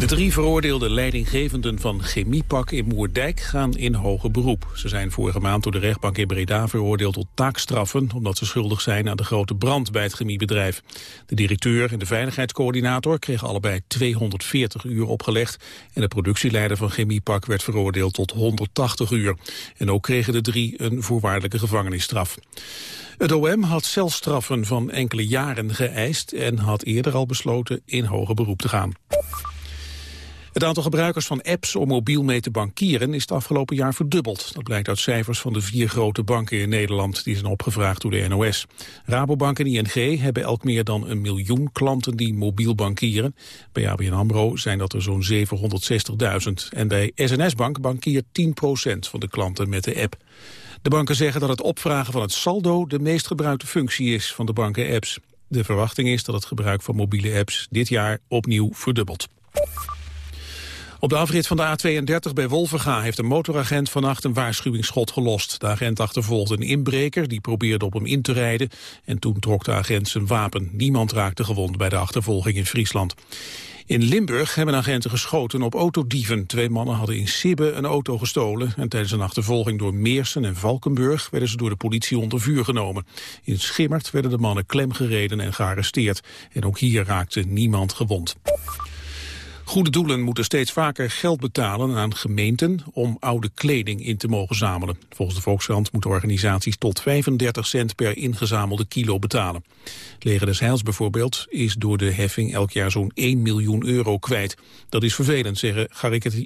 De drie veroordeelde leidinggevenden van Chemiepak in Moerdijk gaan in hoger beroep. Ze zijn vorige maand door de rechtbank in Breda veroordeeld tot taakstraffen... omdat ze schuldig zijn aan de grote brand bij het chemiebedrijf. De directeur en de veiligheidscoördinator kregen allebei 240 uur opgelegd... en de productieleider van Chemiepak werd veroordeeld tot 180 uur. En ook kregen de drie een voorwaardelijke gevangenisstraf. Het OM had celstraffen van enkele jaren geëist... en had eerder al besloten in hoger beroep te gaan. Het aantal gebruikers van apps om mobiel mee te bankieren is het afgelopen jaar verdubbeld. Dat blijkt uit cijfers van de vier grote banken in Nederland die zijn opgevraagd door de NOS. Rabobank en ING hebben elk meer dan een miljoen klanten die mobiel bankieren. Bij ABN AMRO zijn dat er zo'n 760.000. En bij SNS Bank bankiert 10% van de klanten met de app. De banken zeggen dat het opvragen van het saldo de meest gebruikte functie is van de banken-apps. De verwachting is dat het gebruik van mobiele apps dit jaar opnieuw verdubbelt. Op de afrit van de A32 bij Wolverga heeft een motoragent vannacht een waarschuwingsschot gelost. De agent achtervolgde een inbreker, die probeerde op hem in te rijden. En toen trok de agent zijn wapen. Niemand raakte gewond bij de achtervolging in Friesland. In Limburg hebben agenten geschoten op autodieven. Twee mannen hadden in Sibbe een auto gestolen... en tijdens een achtervolging door Meersen en Valkenburg... werden ze door de politie onder vuur genomen. In Schimmert werden de mannen klemgereden en gearresteerd. En ook hier raakte niemand gewond. Goede doelen moeten steeds vaker geld betalen aan gemeenten om oude kleding in te mogen zamelen. Volgens de Volkskrant moeten organisaties tot 35 cent per ingezamelde kilo betalen. Het Leger des Heils bijvoorbeeld is door de heffing elk jaar zo'n 1 miljoen euro kwijt. Dat is vervelend, zeggen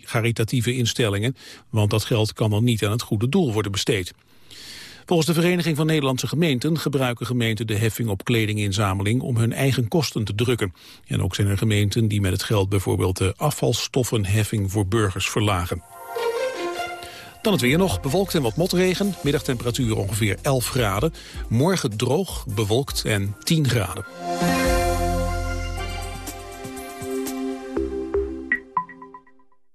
caritatieve instellingen, want dat geld kan dan niet aan het goede doel worden besteed. Volgens de Vereniging van Nederlandse Gemeenten gebruiken gemeenten de heffing op kledinginzameling om hun eigen kosten te drukken. En ook zijn er gemeenten die met het geld bijvoorbeeld de afvalstoffenheffing voor burgers verlagen. Dan het weer nog, bewolkt en wat motregen. Middagtemperatuur ongeveer 11 graden. Morgen droog, bewolkt en 10 graden.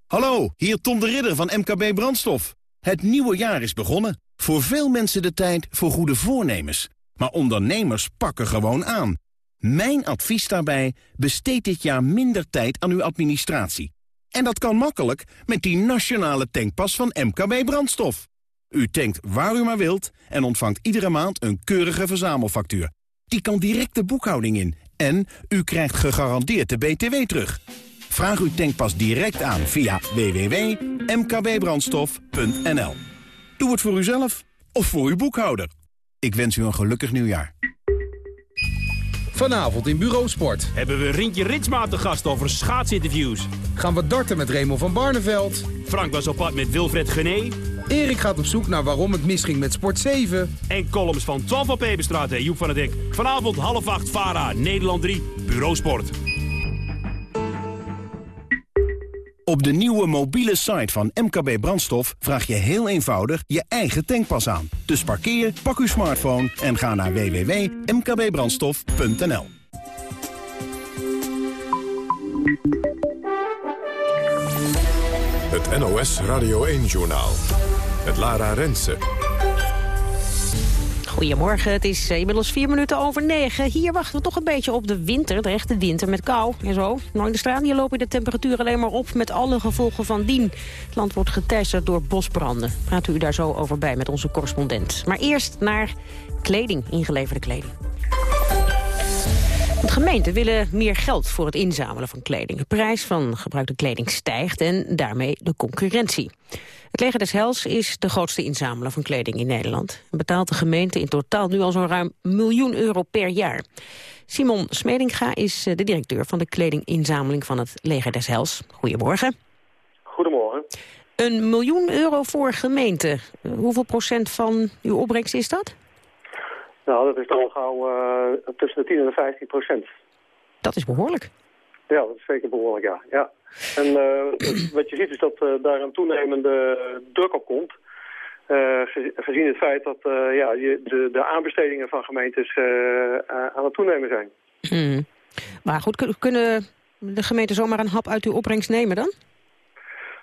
Hallo, hier Tom de Ridder van MKB Brandstof. Het nieuwe jaar is begonnen. Voor veel mensen de tijd voor goede voornemens. Maar ondernemers pakken gewoon aan. Mijn advies daarbij, besteed dit jaar minder tijd aan uw administratie. En dat kan makkelijk met die nationale tankpas van MKB Brandstof. U tankt waar u maar wilt en ontvangt iedere maand een keurige verzamelfactuur. Die kan direct de boekhouding in en u krijgt gegarandeerd de BTW terug. Vraag uw tankpas direct aan via www.mkbbrandstof.nl. Doe het voor uzelf of voor uw boekhouder. Ik wens u een gelukkig nieuwjaar. Vanavond in Bureau Sport. Hebben we Rintje Ritsma te gast over schaatsinterviews. Gaan we darten met Raymond van Barneveld. Frank was op pad met Wilfred Gené. Erik gaat op zoek naar waarom het misging met Sport 7. En columns van 12 van Peperstraat en Joep van het Dek. Vanavond half acht, VARA, Nederland 3, Bureau Sport. Op de nieuwe mobiele site van MKB Brandstof vraag je heel eenvoudig je eigen tankpas aan. Dus parkeer, pak uw smartphone en ga naar www.mkbbrandstof.nl. Het NOS Radio 1-journaal. Het Lara Rensen. Goedemorgen, het is eh, inmiddels vier minuten over negen. Hier wachten we toch een beetje op de winter, de echte winter met kou en zo. In de straat hier lopen de temperatuur alleen maar op met alle gevolgen van dien. Het land wordt geteisterd door bosbranden. Praat u daar zo over bij met onze correspondent. Maar eerst naar kleding, ingeleverde kleding. De gemeenten willen meer geld voor het inzamelen van kleding. De prijs van gebruikte kleding stijgt en daarmee de concurrentie. Het leger des Hels is de grootste inzamelaar van kleding in Nederland. En betaalt de gemeente in totaal nu al zo'n ruim miljoen euro per jaar. Simon Smedinga is eh, de directeur van de kledinginzameling van het leger des Hels. Goedemorgen. Goedemorgen. Een miljoen euro voor gemeente. Hoeveel procent van uw opbrengst is dat? Nou, dat is dan gauw uh, tussen de 10 en de 15 procent. Dat is behoorlijk. Ja, dat is zeker behoorlijk, ja. ja. En uh, wat je ziet is dat uh, daar een toenemende druk op komt. Uh, gezien het feit dat ja, je, de, de aanbestedingen van gemeentes aan het toenemen zijn. Hmm. Maar goed, kunnen de gemeenten zomaar een hap uit uw opbrengst nemen dan?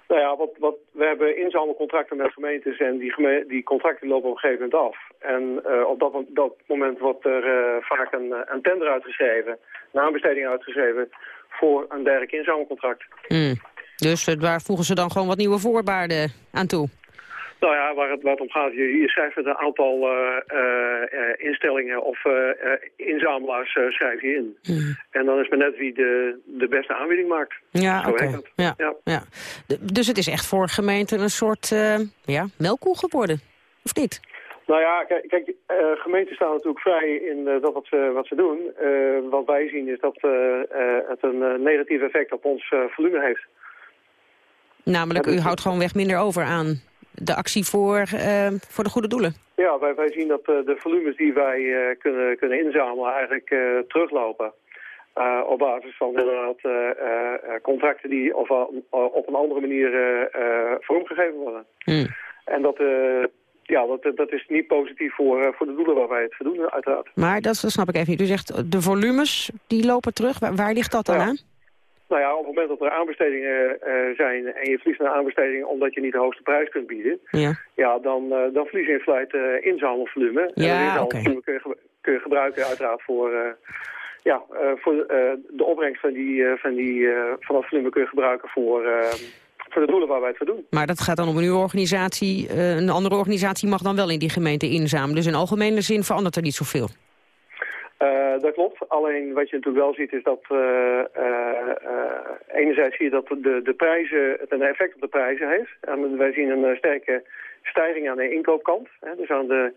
Nou ja, wat, wat, we hebben inzamelcontracten met gemeentes en die, geme die contracten lopen op een gegeven moment af. en op dat, dat, moment wordt er vaak een, een, tender uitgeschreven, een aanbesteding uitgeschreven voor een dergelijk inzamelcontract. Mm. Dus waar voegen ze dan gewoon wat nieuwe voorwaarden aan toe? Nou ja, waar het, waar om gaat, je, je schrijft een aantal instellingen of inzamelaars schrijf je in. Mm. En dan is men net wie de, de beste aanbieding maakt. Ja, oké. Ja, ja. ja. Dus het is echt voor gemeenten een soort ja, melkkoe geworden, of niet? Nou ja, kijk, kijk gemeenten staan natuurlijk vrij in dat wat ze, wat ze doen. wat wij zien is dat het een negatief effect op ons volume heeft. Namelijk, u houdt gewoon weg minder over aan de actie voor, voor de goede doelen. Ja, wij, wij zien dat de volumes die wij kunnen, kunnen inzamelen eigenlijk teruglopen. op basis van inderdaad contracten die of, op een andere manier vormgegeven worden. Hmm. En dat, ja, dat, dat is niet positief voor, voor de doelen waar wij het voor doen, uiteraard. Maar dat, snap ik even niet. U zegt de volumes die lopen terug. Waar, waar ligt dat dan aan? Nou ja, op het moment dat er aanbestedingen uh, zijn en je verliest een aanbesteding omdat je niet de hoogste prijs kunt bieden, ja, ja dan, uh, dan verlies je in feite uh, inzamelvolume. Ja, en dat okay. kun, je, kun je gebruiken uiteraard voor, ja, voor de opbrengst van, die, van, die, van dat volume kun je gebruiken voor, voor de doelen waar wij het voor doen. Maar dat gaat dan om een nieuwe organisatie. een andere organisatie mag dan wel in die gemeente inzamelen. Dus in algemene zin verandert er niet zoveel. Uh, dat klopt. Alleen wat je natuurlijk wel ziet is dat uh, uh, enerzijds zie je dat de, de prijzen, het een effect op de prijzen heeft. En wij zien een sterke stijging aan de inkoopkant. Hè, dus aan de,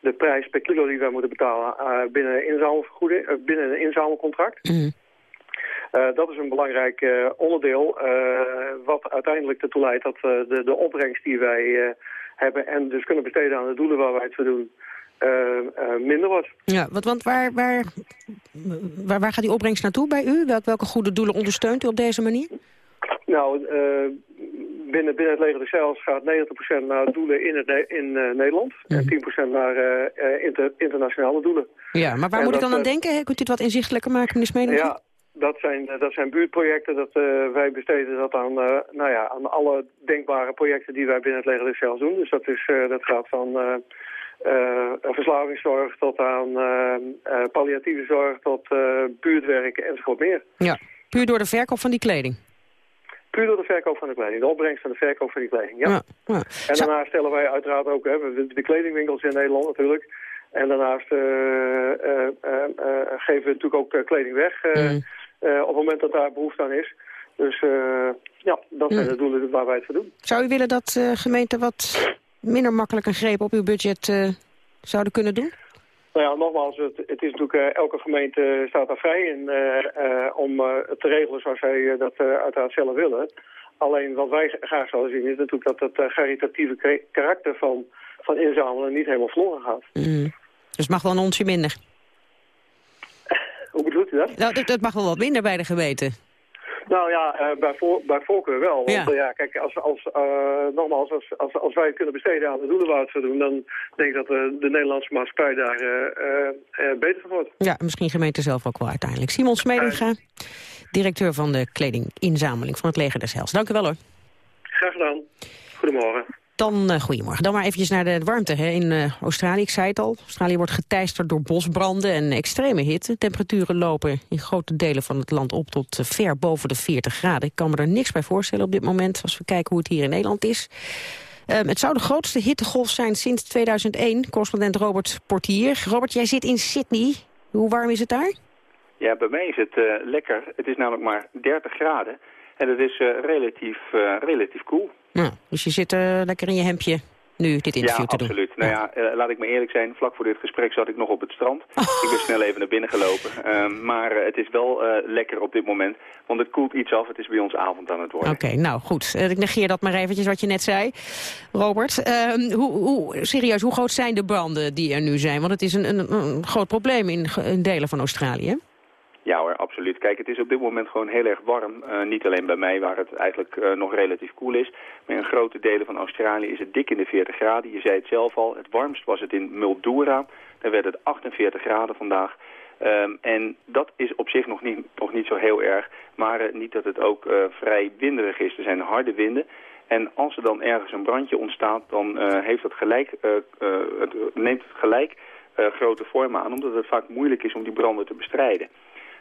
de prijs per kilo die wij moeten betalen binnen, een binnen een inzamelcontract. Mm. Dat is een belangrijk onderdeel wat uiteindelijk ertoe leidt dat de, de opbrengst die wij hebben en dus kunnen besteden aan de doelen waar wij het voor doen minder wordt. Ja, want, want waar, waar, waar, waar gaat die opbrengst naartoe bij u? Welke, welke goede doelen ondersteunt u op deze manier? Nou, uh, binnen, binnen het leger de Zeils gaat 90% naar doelen in, het, in Nederland. Mm. En 10% naar inter, internationale doelen. Ja, maar waar moet ik dan aan denken? Kunt u het wat inzichtelijker maken, meneer Smeding? Ja, dat zijn, dat zijn buurtprojecten. Dat, wij besteden dat aan, nou ja, aan alle denkbare projecten die wij binnen het leger Zeils doen. Dus dat, is, dat gaat van uh, verslavingszorg tot aan uh, uh, palliatieve zorg tot buurtwerk enzovoort meer. Ja, puur door de verkoop van die kleding? Puur door de verkoop van de kleding, de opbrengst van de verkoop van die kleding, ja. ja, ja. En daarnaast stellen wij uiteraard ook hè, de kledingwinkels in Nederland natuurlijk. En daarnaast geven we natuurlijk ook kleding weg mm. Op het moment dat daar behoefte aan is. Dus ja, dat zijn mm. de doelen waar wij het voor doen. Zou u willen dat gemeenten wat minder makkelijk een greep op uw budget uh, zouden kunnen doen? Nou ja, nogmaals, het, het is natuurlijk, uh, elke gemeente staat daar vrij in uh, om het te regelen zoals zij dat uiteraard zelf willen. Alleen wat wij graag zouden zien is natuurlijk dat het caritatieve karakter van, van inzamelen niet helemaal verloren gaat. Mm. Dus het mag wel een onsje minder? Hoe bedoelt u dat? Nou, dat mag wel wat minder bij de gemeente. Nou ja, uh, bij, voor, bij voorkeur wel. Want ja, ja kijk, als, als, uh, nogmaals, als, als, als wij kunnen besteden aan de doelen waar het doen... dan denk ik dat de, de Nederlandse maatschappij daar uh, beter van wordt. Ja, misschien gemeente zelf ook wel uiteindelijk. Simon Smedinga, directeur van de kledinginzameling van het Leger des Hels. Dank u wel hoor. Graag gedaan. Goedemorgen. Dan, uh, goedemorgen. Dan maar eventjes naar de warmte hè. in uh, Australië. Ik zei het al, Australië wordt geteisterd door bosbranden en extreme hitte. Temperaturen lopen in grote delen van het land op tot uh, ver boven de 40 graden. Ik kan me er niks bij voorstellen op dit moment, als we kijken hoe het hier in Nederland is. Ehm, het zou de grootste hittegolf zijn sinds 2001. Correspondent Robert Portier. Robert, jij zit in Sydney. Hoe warm is het daar? Ja, bij mij is het lekker. Het is namelijk maar 30 graden. En het is relatief, relatief koel. Nou, dus je zit uh, lekker in je hemdje nu dit interview ja, te absoluut. doen. Nou ja, laat ik me eerlijk zijn. Vlak voor dit gesprek zat ik nog op het strand. Ik ben snel even naar binnen gelopen. Uh, maar het is wel lekker op dit moment. Want het koelt iets af. Het is bij ons avond aan het worden. Oké, nou goed. ik negeer dat maar eventjes wat je net zei. Robert, ehm, hoe, hoe, serieus, hoe groot zijn de branden die er nu zijn? Want het is een, een, een groot probleem in, in delen van Australië. Ja hoor, absoluut. Kijk, het is op dit moment gewoon heel erg warm. Uh, niet alleen bij mij, waar het eigenlijk uh, nog relatief koel is. Maar in grote delen van Australië is het dik in de 40 graden. Je zei het zelf al, het warmst was het in Mildura. Daar werd het 48 graden vandaag. Um, en dat is op zich nog niet, nog niet zo heel erg. Maar uh, niet dat het ook vrij winderig is. Er zijn harde winden. En als er dan ergens een brandje ontstaat, dan heeft dat gelijk, het, neemt het gelijk grote vormen aan, omdat het vaak moeilijk is om die branden te bestrijden.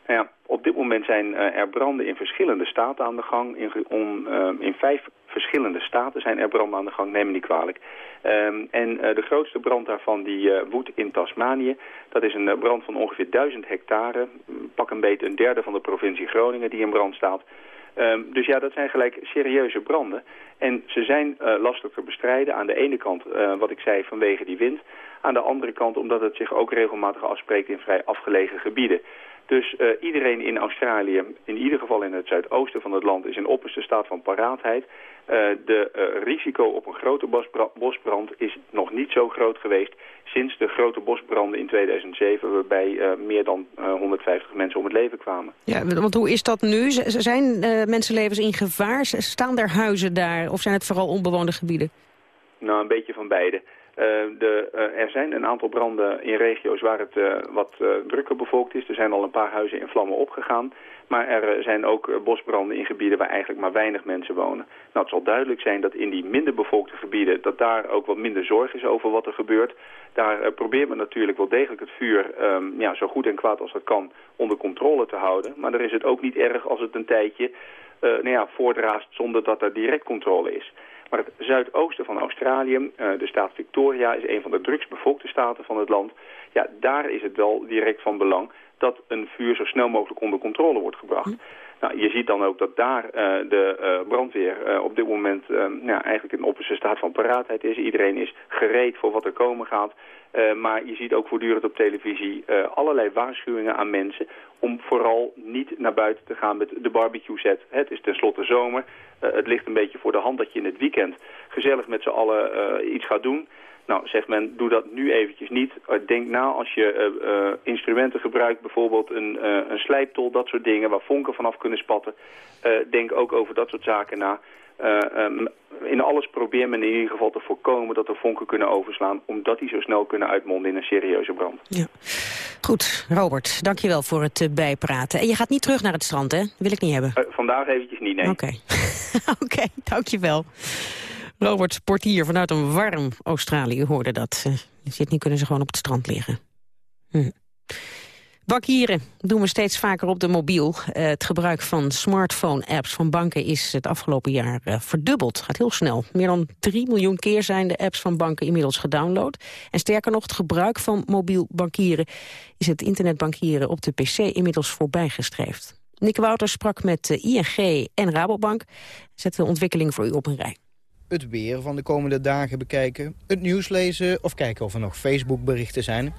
Nou ja, op dit moment zijn er branden in verschillende staten aan de gang. In, on, in vijf verschillende staten zijn er branden aan de gang, neem me niet kwalijk. Um, en uh, de grootste brand daarvan die uh, woedt in Tasmanië. Dat is een brand van ongeveer 1000 hectare. Pak een beetje een derde van de provincie Groningen die in brand staat. Um, dus ja, dat zijn gelijk serieuze branden. En ze zijn lastig te bestrijden. Aan de ene kant, wat ik zei, vanwege die wind. Aan de andere kant omdat het zich ook regelmatig afspreekt in vrij afgelegen gebieden. Dus uh, iedereen in Australië, in ieder geval in het zuidoosten van het land, is in opperste staat van paraatheid. Uh, de uh, risico op een grote bosbrand is nog niet zo groot geweest sinds de grote bosbranden in 2007, waarbij meer dan 150 mensen om het leven kwamen. Ja, want hoe is dat nu? Zijn mensenlevens in gevaar? Staan er huizen daar of zijn het vooral onbewoonde gebieden? Nou, een beetje van beide. Uh, de, uh, er zijn een aantal branden in regio's waar het uh, wat drukker bevolkt is. Er zijn al een paar huizen in vlammen opgegaan. Maar er zijn ook bosbranden in gebieden waar eigenlijk maar weinig mensen wonen. Nou, het zal duidelijk zijn dat in die minder bevolkte gebieden... dat daar ook wat minder zorg is over wat er gebeurt. Daar probeert men natuurlijk wel degelijk het vuur... Um, ja, zo goed en kwaad als dat kan onder controle te houden. Maar dan is het ook niet erg als het een tijdje nou ja, voordraast zonder dat er direct controle is. Maar het zuidoosten van Australië, uh, de staat Victoria, is een van de drugsbevolkte staten van het land. Ja, daar is het wel direct van belang dat een vuur zo snel mogelijk onder controle wordt gebracht. Nou, je ziet dan ook dat daar uh, de uh, brandweer uh, op dit moment ja, eigenlijk in opperste staat van paraatheid is. Iedereen is gereed voor wat er komen gaat. maar je ziet ook voortdurend op televisie allerlei waarschuwingen aan mensen om vooral niet naar buiten te gaan met de barbecue set. Het is tenslotte zomer. het ligt een beetje voor de hand dat je in het weekend gezellig met z'n allen iets gaat doen. Nou, zegt men, doe dat nu eventjes niet. Eh, denk na als je uh, uh, instrumenten gebruikt, bijvoorbeeld een, uh, een slijptol, dat soort dingen, waar vonken vanaf kunnen spatten. denk ook over dat soort zaken na. Um, in alles probeert men in ieder geval te voorkomen dat er vonken kunnen overslaan... omdat die zo snel kunnen uitmonden in een serieuze brand. Ja. Goed, Robert, dankjewel voor het bijpraten. En je gaat niet terug naar het strand, hè? wil ik niet hebben. vandaag eventjes niet, nee. Oké, okay. Oké, okay, dankjewel. Robert Portier vanuit een warm Australië hoorde dat. Zit niet kunnen ze gewoon op het strand liggen. Hm. Bankieren doen we steeds vaker op de mobiel. Uh, het gebruik van smartphone-apps van banken is het afgelopen jaar uh, verdubbeld. Gaat heel snel. Meer dan 3 miljoen keer zijn de apps van banken inmiddels gedownload. En sterker nog, het gebruik van mobiel bankieren... is het internetbankieren op de pc inmiddels voorbijgestreefd. Nick Wouters sprak met ING en Rabobank. Zet de ontwikkeling voor u op een rij het weer van de komende dagen bekijken, het nieuws lezen of kijken of er nog Facebook-berichten zijn.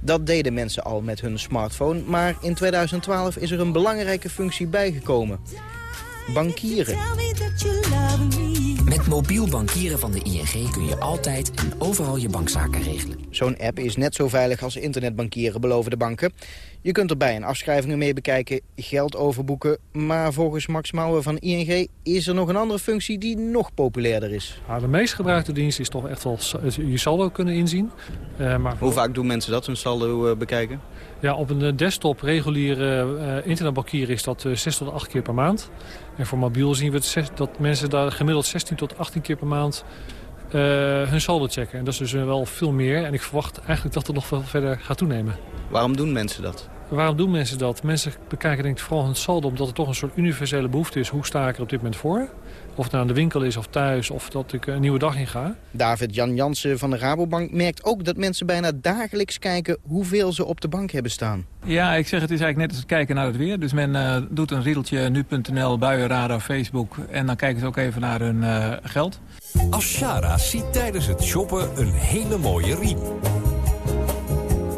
Dat deden mensen al met hun smartphone, maar in 2012 is er een belangrijke functie bijgekomen. Bankieren. Met mobiel bankieren van de ING kun je altijd en overal je bankzaken regelen. Zo'n app is net zo veilig als internetbankieren, beloven de banken. Je kunt erbij een afschrijvingen mee bekijken, geld overboeken. Maar volgens Max Mouwen van ING is er nog een andere functie die nog populairder is. Nou, de meest gebruikte dienst is toch echt wel je saldo kunnen inzien. Uh, maar Hoe vaak doen mensen dat, hun saldo uh, bekijken? Ja, op een eh, desktop reguliere uh, internetbankieren is dat 6 tot 8 keer per maand. En voor mobiel zien we dat mensen daar gemiddeld 16 tot 18 keer per maand uh, hun saldo checken. En dat is dus wel veel meer. En ik verwacht eigenlijk dat het nog veel verder gaat toenemen. Waarom doen mensen dat? Waarom doen mensen dat? Mensen bekijken denk ik vooral hun saldo omdat het toch een soort universele behoefte is. Hoe sta ik er op dit moment voor? Of het nou aan de winkel is of thuis of dat ik een nieuwe dag in ga. David Jan Jansen van de Rabobank merkt ook dat mensen bijna dagelijks kijken hoeveel ze op de bank hebben staan. Ja, ik zeg het is eigenlijk net als het kijken naar het weer. Dus men uh, doet een riedeltje nu.nl, buienradar, Facebook en dan kijken ze ook even naar hun uh, geld. Ashara ziet tijdens het shoppen een hele mooie riem.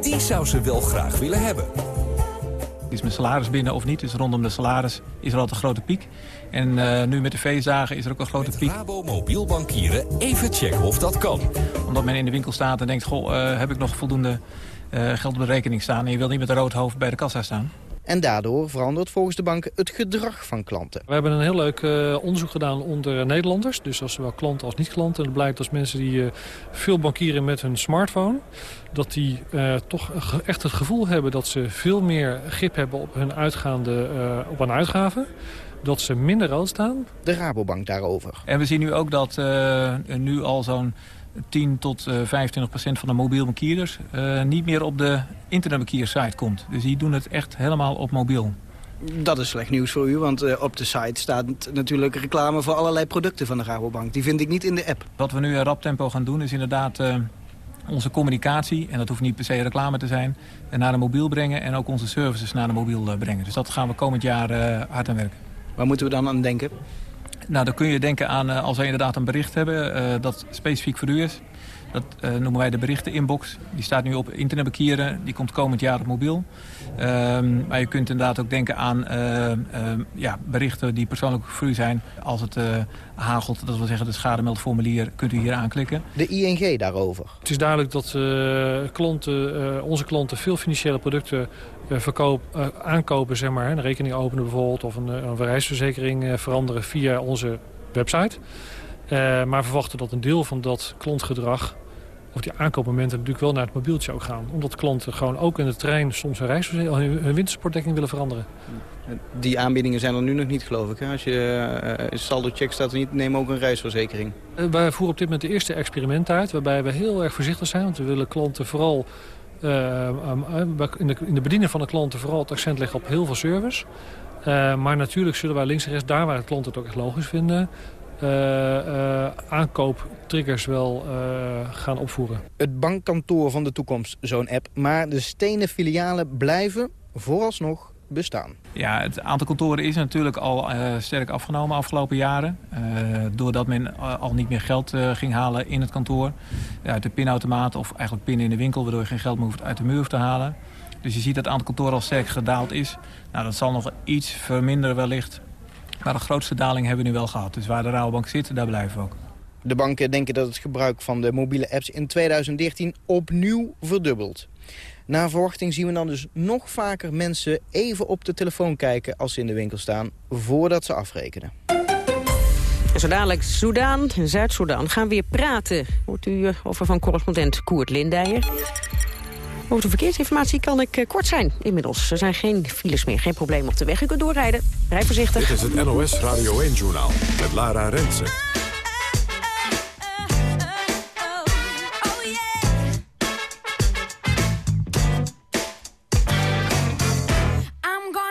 Die zou ze wel graag willen hebben. Is mijn salaris binnen of niet? Dus rondom de salaris is er altijd een grote piek. En uh, nu met de feestdagen is er ook een grote met piek. Rabo mobiel bankieren even checken of dat kan. Omdat men in de winkel staat en denkt... goh, uh, heb ik nog voldoende uh, geld op de rekening staan... en je wil niet met een rood hoofd bij de kassa staan. En daardoor verandert volgens de banken het gedrag van klanten. We hebben een heel leuk uh, onderzoek gedaan onder Nederlanders. Dus als zowel klanten als niet-klanten. En het blijkt als mensen die uh, veel bankieren met hun smartphone... dat die uh, toch echt het gevoel hebben dat ze veel meer grip hebben op hun uitgaande op een uitgaven dat ze minder rood staan. De Rabobank daarover. En we zien nu ook dat uh, nu al zo'n 10 tot uh, 25 procent van de mobiel bankierders... Uh, niet meer op de internetbankiersite komt. Dus die doen het echt helemaal op mobiel. Dat is slecht nieuws voor u, want uh, op de site staat natuurlijk reclame voor allerlei producten van de Rabobank. Die vind ik niet in de app. Wat we nu in rap tempo gaan doen is inderdaad onze communicatie... en dat hoeft niet per se reclame te zijn... naar de mobiel brengen en ook onze services naar de mobiel brengen. Dus dat gaan we komend jaar hard aan werken. Waar moeten we dan aan denken? Nou, dan kun je denken aan als we inderdaad een bericht hebben uh, dat specifiek voor u is. Dat uh, noemen wij de berichteninbox. Die staat nu op internetbankieren. Die komt komend jaar op mobiel. Um, maar je kunt inderdaad ook denken aan uh, uh, ja, berichten die persoonlijk voor u zijn. Als het hagelt, dat wil zeggen het schademeldformulier, kunt u hier aanklikken. De ING daarover. Het is duidelijk dat klanten, onze klanten veel financiële producten verkoop, aankopen. Zeg maar, een rekening openen bijvoorbeeld of een, een reisverzekering veranderen via onze website. Maar verwachten dat een deel van dat klantgedrag... of die aankoopmomenten natuurlijk wel naar het mobieltje ook gaan. Omdat klanten gewoon ook in de trein soms hun, reis, hun wintersportdekking willen veranderen. Die aanbiedingen zijn er nu nog niet, geloof ik. Hè? Als je uh, saldo check staat er niet, neem ook een reisverzekering. Wij voeren op dit moment de eerste experiment uit... waarbij we heel erg voorzichtig zijn. Want we willen klanten vooral... Uh, in, de, in de bediening van de klanten vooral het accent leggen op heel veel service. maar natuurlijk zullen wij links en rechts, daar waar het klanten het ook echt logisch vinden... Uh, aankooptriggers wel gaan opvoeren. Het bankkantoor van de toekomst, zo'n app. Maar de stenen filialen blijven vooralsnog bestaan. Ja, het aantal kantoren is natuurlijk al sterk afgenomen afgelopen jaren. doordat men al niet meer geld ging halen in het kantoor. uit de pinautomaat of eigenlijk pinnen in de winkel... waardoor je geen geld meer hoeft uit de muur te halen. Dus je ziet dat het aantal kantoren al sterk gedaald is. Nou, dat zal nog iets verminderen wellicht maar de grootste daling hebben we nu wel gehad. Dus waar de Rabobank zit, daar blijven we ook. De banken denken dat het gebruik van de mobiele apps in 2013 opnieuw verdubbelt. Na verwachting zien we dan dus nog vaker mensen even op de telefoon kijken als ze in de winkel staan, voordat ze afrekenen. En zo dadelijk Soudaan en Zuid-Soedan gaan weer praten. Hoort u eh, over van correspondent Koert Lindijer. Over de verkeersinformatie kan ik eh, kort zijn inmiddels. Er zijn geen files meer, geen probleem op de weg. U kunt doorrijden. Rij voorzichtig. Dit is het NOS Radio 1-journaal met Lara Rensen.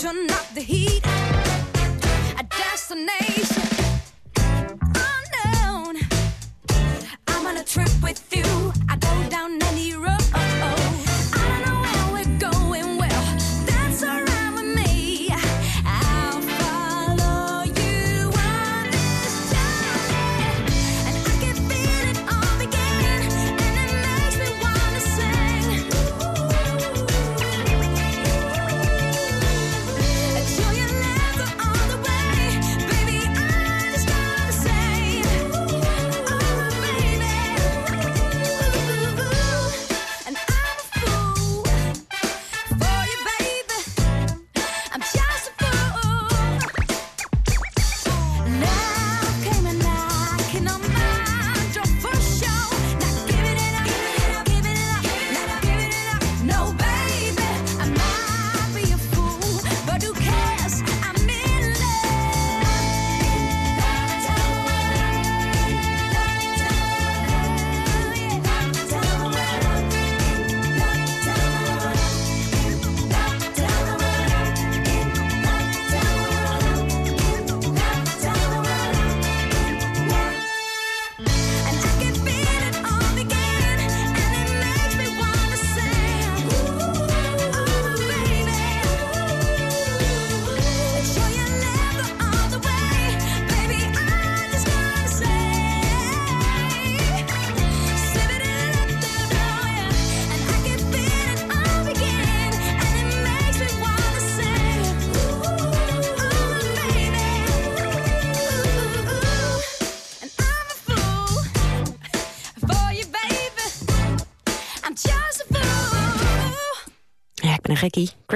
turn up the heat. I dance.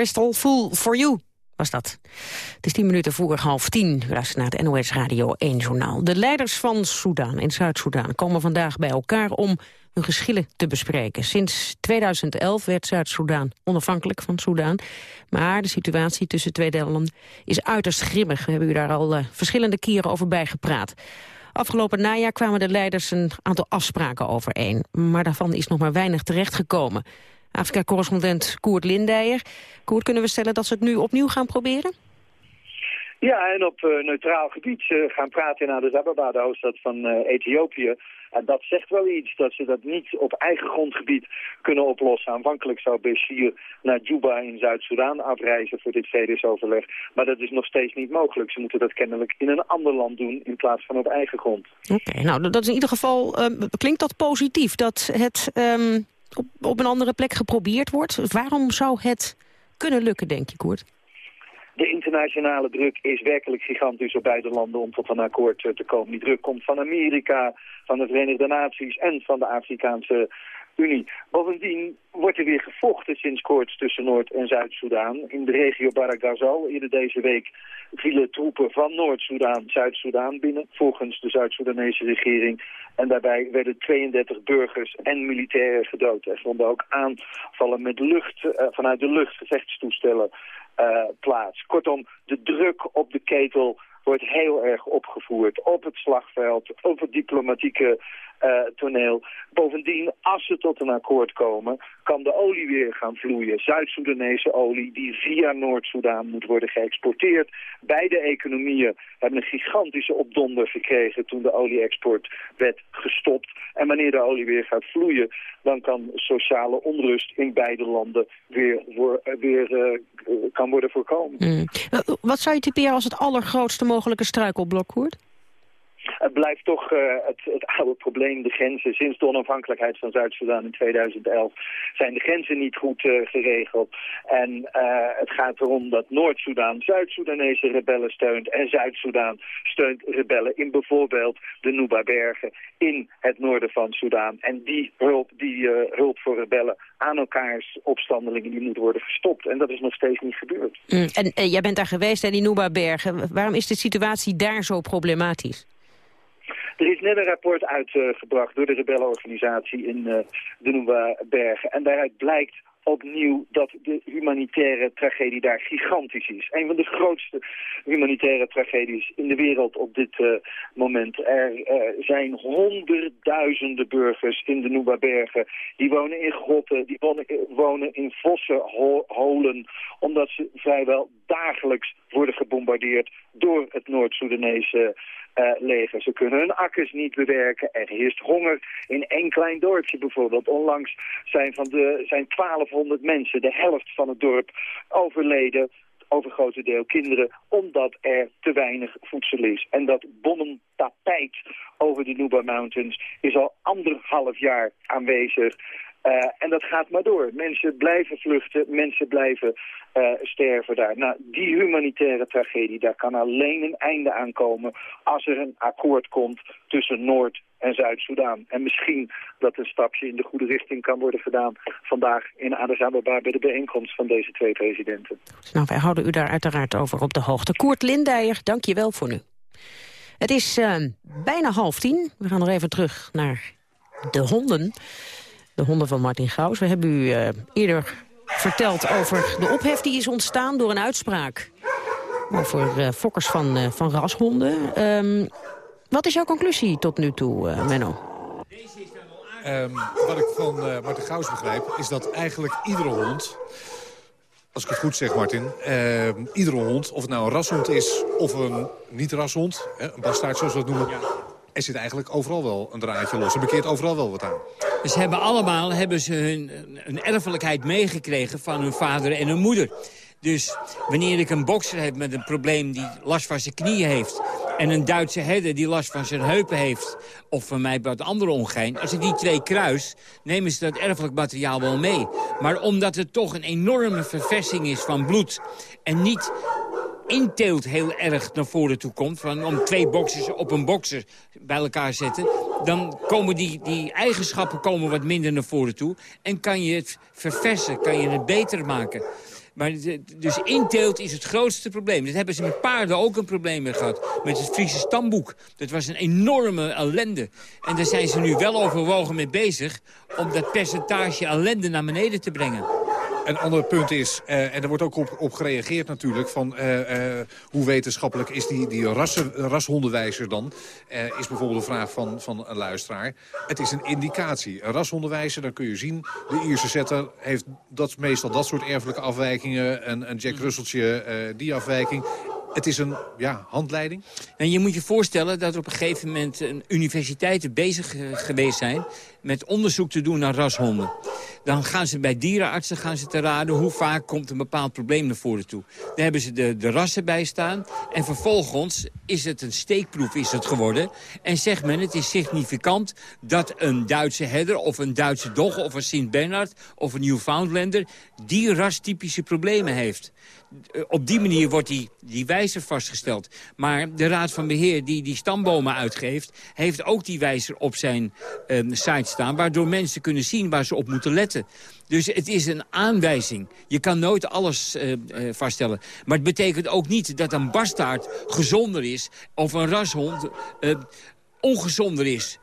Crystal Fool for You was dat. Het is tien minuten voor half tien. U naar het NOS Radio 1 journaal. De leiders van Soedan en Zuid-Soedan komen vandaag bij elkaar om hun geschillen te bespreken. Sinds 2011 werd Zuid-Soedan onafhankelijk van Soedan. Maar de situatie tussen twee delen is uiterst grimmig. We hebben u daar al uh, verschillende keren over bijgepraat. Afgelopen najaar kwamen de leiders een aantal afspraken overeen. Maar daarvan is nog maar weinig terechtgekomen. Afrika-correspondent Koert Lindijer. Koert, kunnen we stellen dat ze het nu opnieuw gaan proberen? Ja, en op uh, neutraal gebied uh, gaan praten in Addis Ababa, de hoofdstad van uh, Ethiopië. En dat zegt wel iets, dat ze dat niet op eigen grondgebied kunnen oplossen. Aanvankelijk zou Bashir naar Juba in Zuid-Soedan afreizen voor dit vredesoverleg. Maar dat is nog steeds niet mogelijk. Ze moeten dat kennelijk in een ander land doen in plaats van op eigen grond. Oké, nou dat is in ieder geval, klinkt dat positief, dat het um, op, een andere plek geprobeerd wordt. Waarom zou het kunnen lukken, denk je, Koert? De internationale druk is werkelijk gigantisch op beide landen om tot een akkoord te komen. Die druk komt van Amerika, van de Verenigde Naties en van de Afrikaanse Unie. Bovendien wordt er weer gevochten sinds kort tussen Noord- en Zuid-Soedan. In de regio Baragazal eerder deze week vielen troepen van Noord-Soedan Zuid-Soedan binnen, volgens de Zuid-Soedanese regering. En daarbij werden 32 burgers en militairen gedood. Er vonden ook aanvallen met lucht, uh, vanuit de lucht gevechtstoestellen uh, plaats. Kortom, de druk op de ketel wordt heel erg opgevoerd op het slagveld, op het diplomatieke uh, toneel. Bovendien, als ze tot een akkoord komen, kan de olie weer gaan vloeien. Zuid-Soedanese olie die via Noord-Soedan moet worden geëxporteerd. Beide economieën hebben een gigantische opdonder gekregen toen de olie-export werd gestopt. En wanneer de olie weer gaat vloeien, dan kan sociale onrust in beide landen weer, voor, weer uh, kan worden voorkomen. Mm. Wat zou je typeren als het allergrootste mogelijke struikelblok, Hoort? Het blijft toch uh, het, het, oude probleem, de grenzen. Sinds de onafhankelijkheid van Zuid-Soedan in 2011 zijn de grenzen niet goed uh, geregeld. En uh, het gaat erom dat Noord-Soedan Zuid-Soedanese rebellen steunt en Zuid-Soedan steunt rebellen in bijvoorbeeld de Nuba-bergen in het noorden van Soedan. En die hulp, die hulp voor rebellen aan elkaars opstandelingen, die moet worden gestopt. En dat is nog steeds niet gebeurd. Mm, en jij bent daar geweest, in die Nuba-bergen. Waarom is de situatie daar zo problematisch? Er is net een rapport uitgebracht door de rebellenorganisatie in uh, de Nuba-bergen. En daaruit blijkt opnieuw dat de humanitaire tragedie daar gigantisch is. Een van de grootste humanitaire tragedies in de wereld op dit uh, moment. Er uh, zijn honderdduizenden burgers in de Nuba-bergen. Die wonen in grotten, die wonen, wonen in vossenholen... omdat ze vrijwel dagelijks worden gebombardeerd door het Noord-Soedanese uh, leger. Ze kunnen hun akkers niet bewerken. Er heerst honger in één klein dorpje bijvoorbeeld. Onlangs zijn, van de, zijn 1200 mensen, de helft van het dorp, overleden overgrote deel kinderen, omdat er te weinig voedsel is. En dat bommentapijt over de Nuba Mountains is al anderhalf jaar aanwezig. Uh, en dat gaat maar door. Mensen blijven vluchten, mensen blijven uh, sterven daar. Nou, die humanitaire tragedie, daar kan alleen een einde aan komen als er een akkoord komt tussen Noord- en Zuid-Soedan. En misschien dat een stapje in de goede richting kan worden gedaan vandaag in Addis Ababa bij de bijeenkomst van deze twee presidenten. Nou, wij houden u daar uiteraard over op de hoogte. Koert Lindijer, dank je wel voor nu. Het is uh, bijna half tien. We gaan nog even terug naar de honden. De honden van Martin Gauws. We hebben u uh, eerder verteld over de ophef die is ontstaan door een uitspraak. Over uh, fokkers van, uh, van rashonden. Um, wat is jouw conclusie tot nu toe, Menno? Um, wat ik van Martin Gauws begrijp, is dat eigenlijk iedere hond... Als ik het goed zeg, Martin. Uh, iedere hond, of het nou een rashond is of een niet-rashond... een bastaard zoals we dat noemen... Er zit eigenlijk overal wel een draadje los. Er bekeert overal wel wat aan. Ze hebben allemaal hebben ze hun, een erfelijkheid meegekregen van hun vader en hun moeder. Dus wanneer ik een bokser heb met een probleem die last van zijn knieën heeft... en een Duitse herder die last van zijn heupen heeft... of van mij wat andere ongein... als ik die twee kruis, nemen ze dat erfelijk materiaal wel mee. Maar omdat het toch een enorme verversing is van bloed... en niet inteelt heel erg naar voren toe komt... Van om twee boxers op een bokser bij elkaar zetten... dan komen die, die eigenschappen komen wat minder naar voren toe. En kan je het verversen, kan je het beter maken. Maar dus inteelt is het grootste probleem. Dat hebben ze met paarden ook een probleem gehad. Met het Friese stamboek. Dat was een enorme ellende. En daar zijn ze nu wel overwogen mee bezig... om dat percentage ellende naar beneden te brengen. Een ander punt is, eh, en er wordt ook op, op gereageerd natuurlijk... van eh, eh, hoe wetenschappelijk is die, die rassen, rashondenwijzer dan? Is bijvoorbeeld een vraag van, van een luisteraar. Het is een indicatie. Een rashondenwijzer, dan kun je zien... de Ierse setter heeft dat, meestal dat soort erfelijke afwijkingen. Een, een Jack Russelltje, eh, die afwijking. Het is een ja, handleiding. En je moet je voorstellen dat er op een gegeven moment een universiteiten bezig geweest zijn met onderzoek te doen naar rashonden. Dan gaan ze bij dierenartsen gaan ze te raden hoe vaak komt een bepaald probleem naar voren toe. Daar hebben ze de, de rassen bij staan. En vervolgens is het een steekproef is het geworden. En zegt men het is significant dat een Duitse herder of een Duitse dog of een Sint-Bernard of een Newfoundlander die rastypische problemen heeft. Eh, Op die manier wordt die, die wijzer vastgesteld. Maar de Raad van Beheer die die stambomen uitgeeft... heeft ook die wijzer op zijn ehm, site staan... waardoor mensen kunnen zien waar ze op moeten letten. Dus het is een aanwijzing. Je kan nooit alles eh, eh, vaststellen. Maar het betekent ook niet dat een bastaard gezonder is... of een rashond eh, ongezonder is.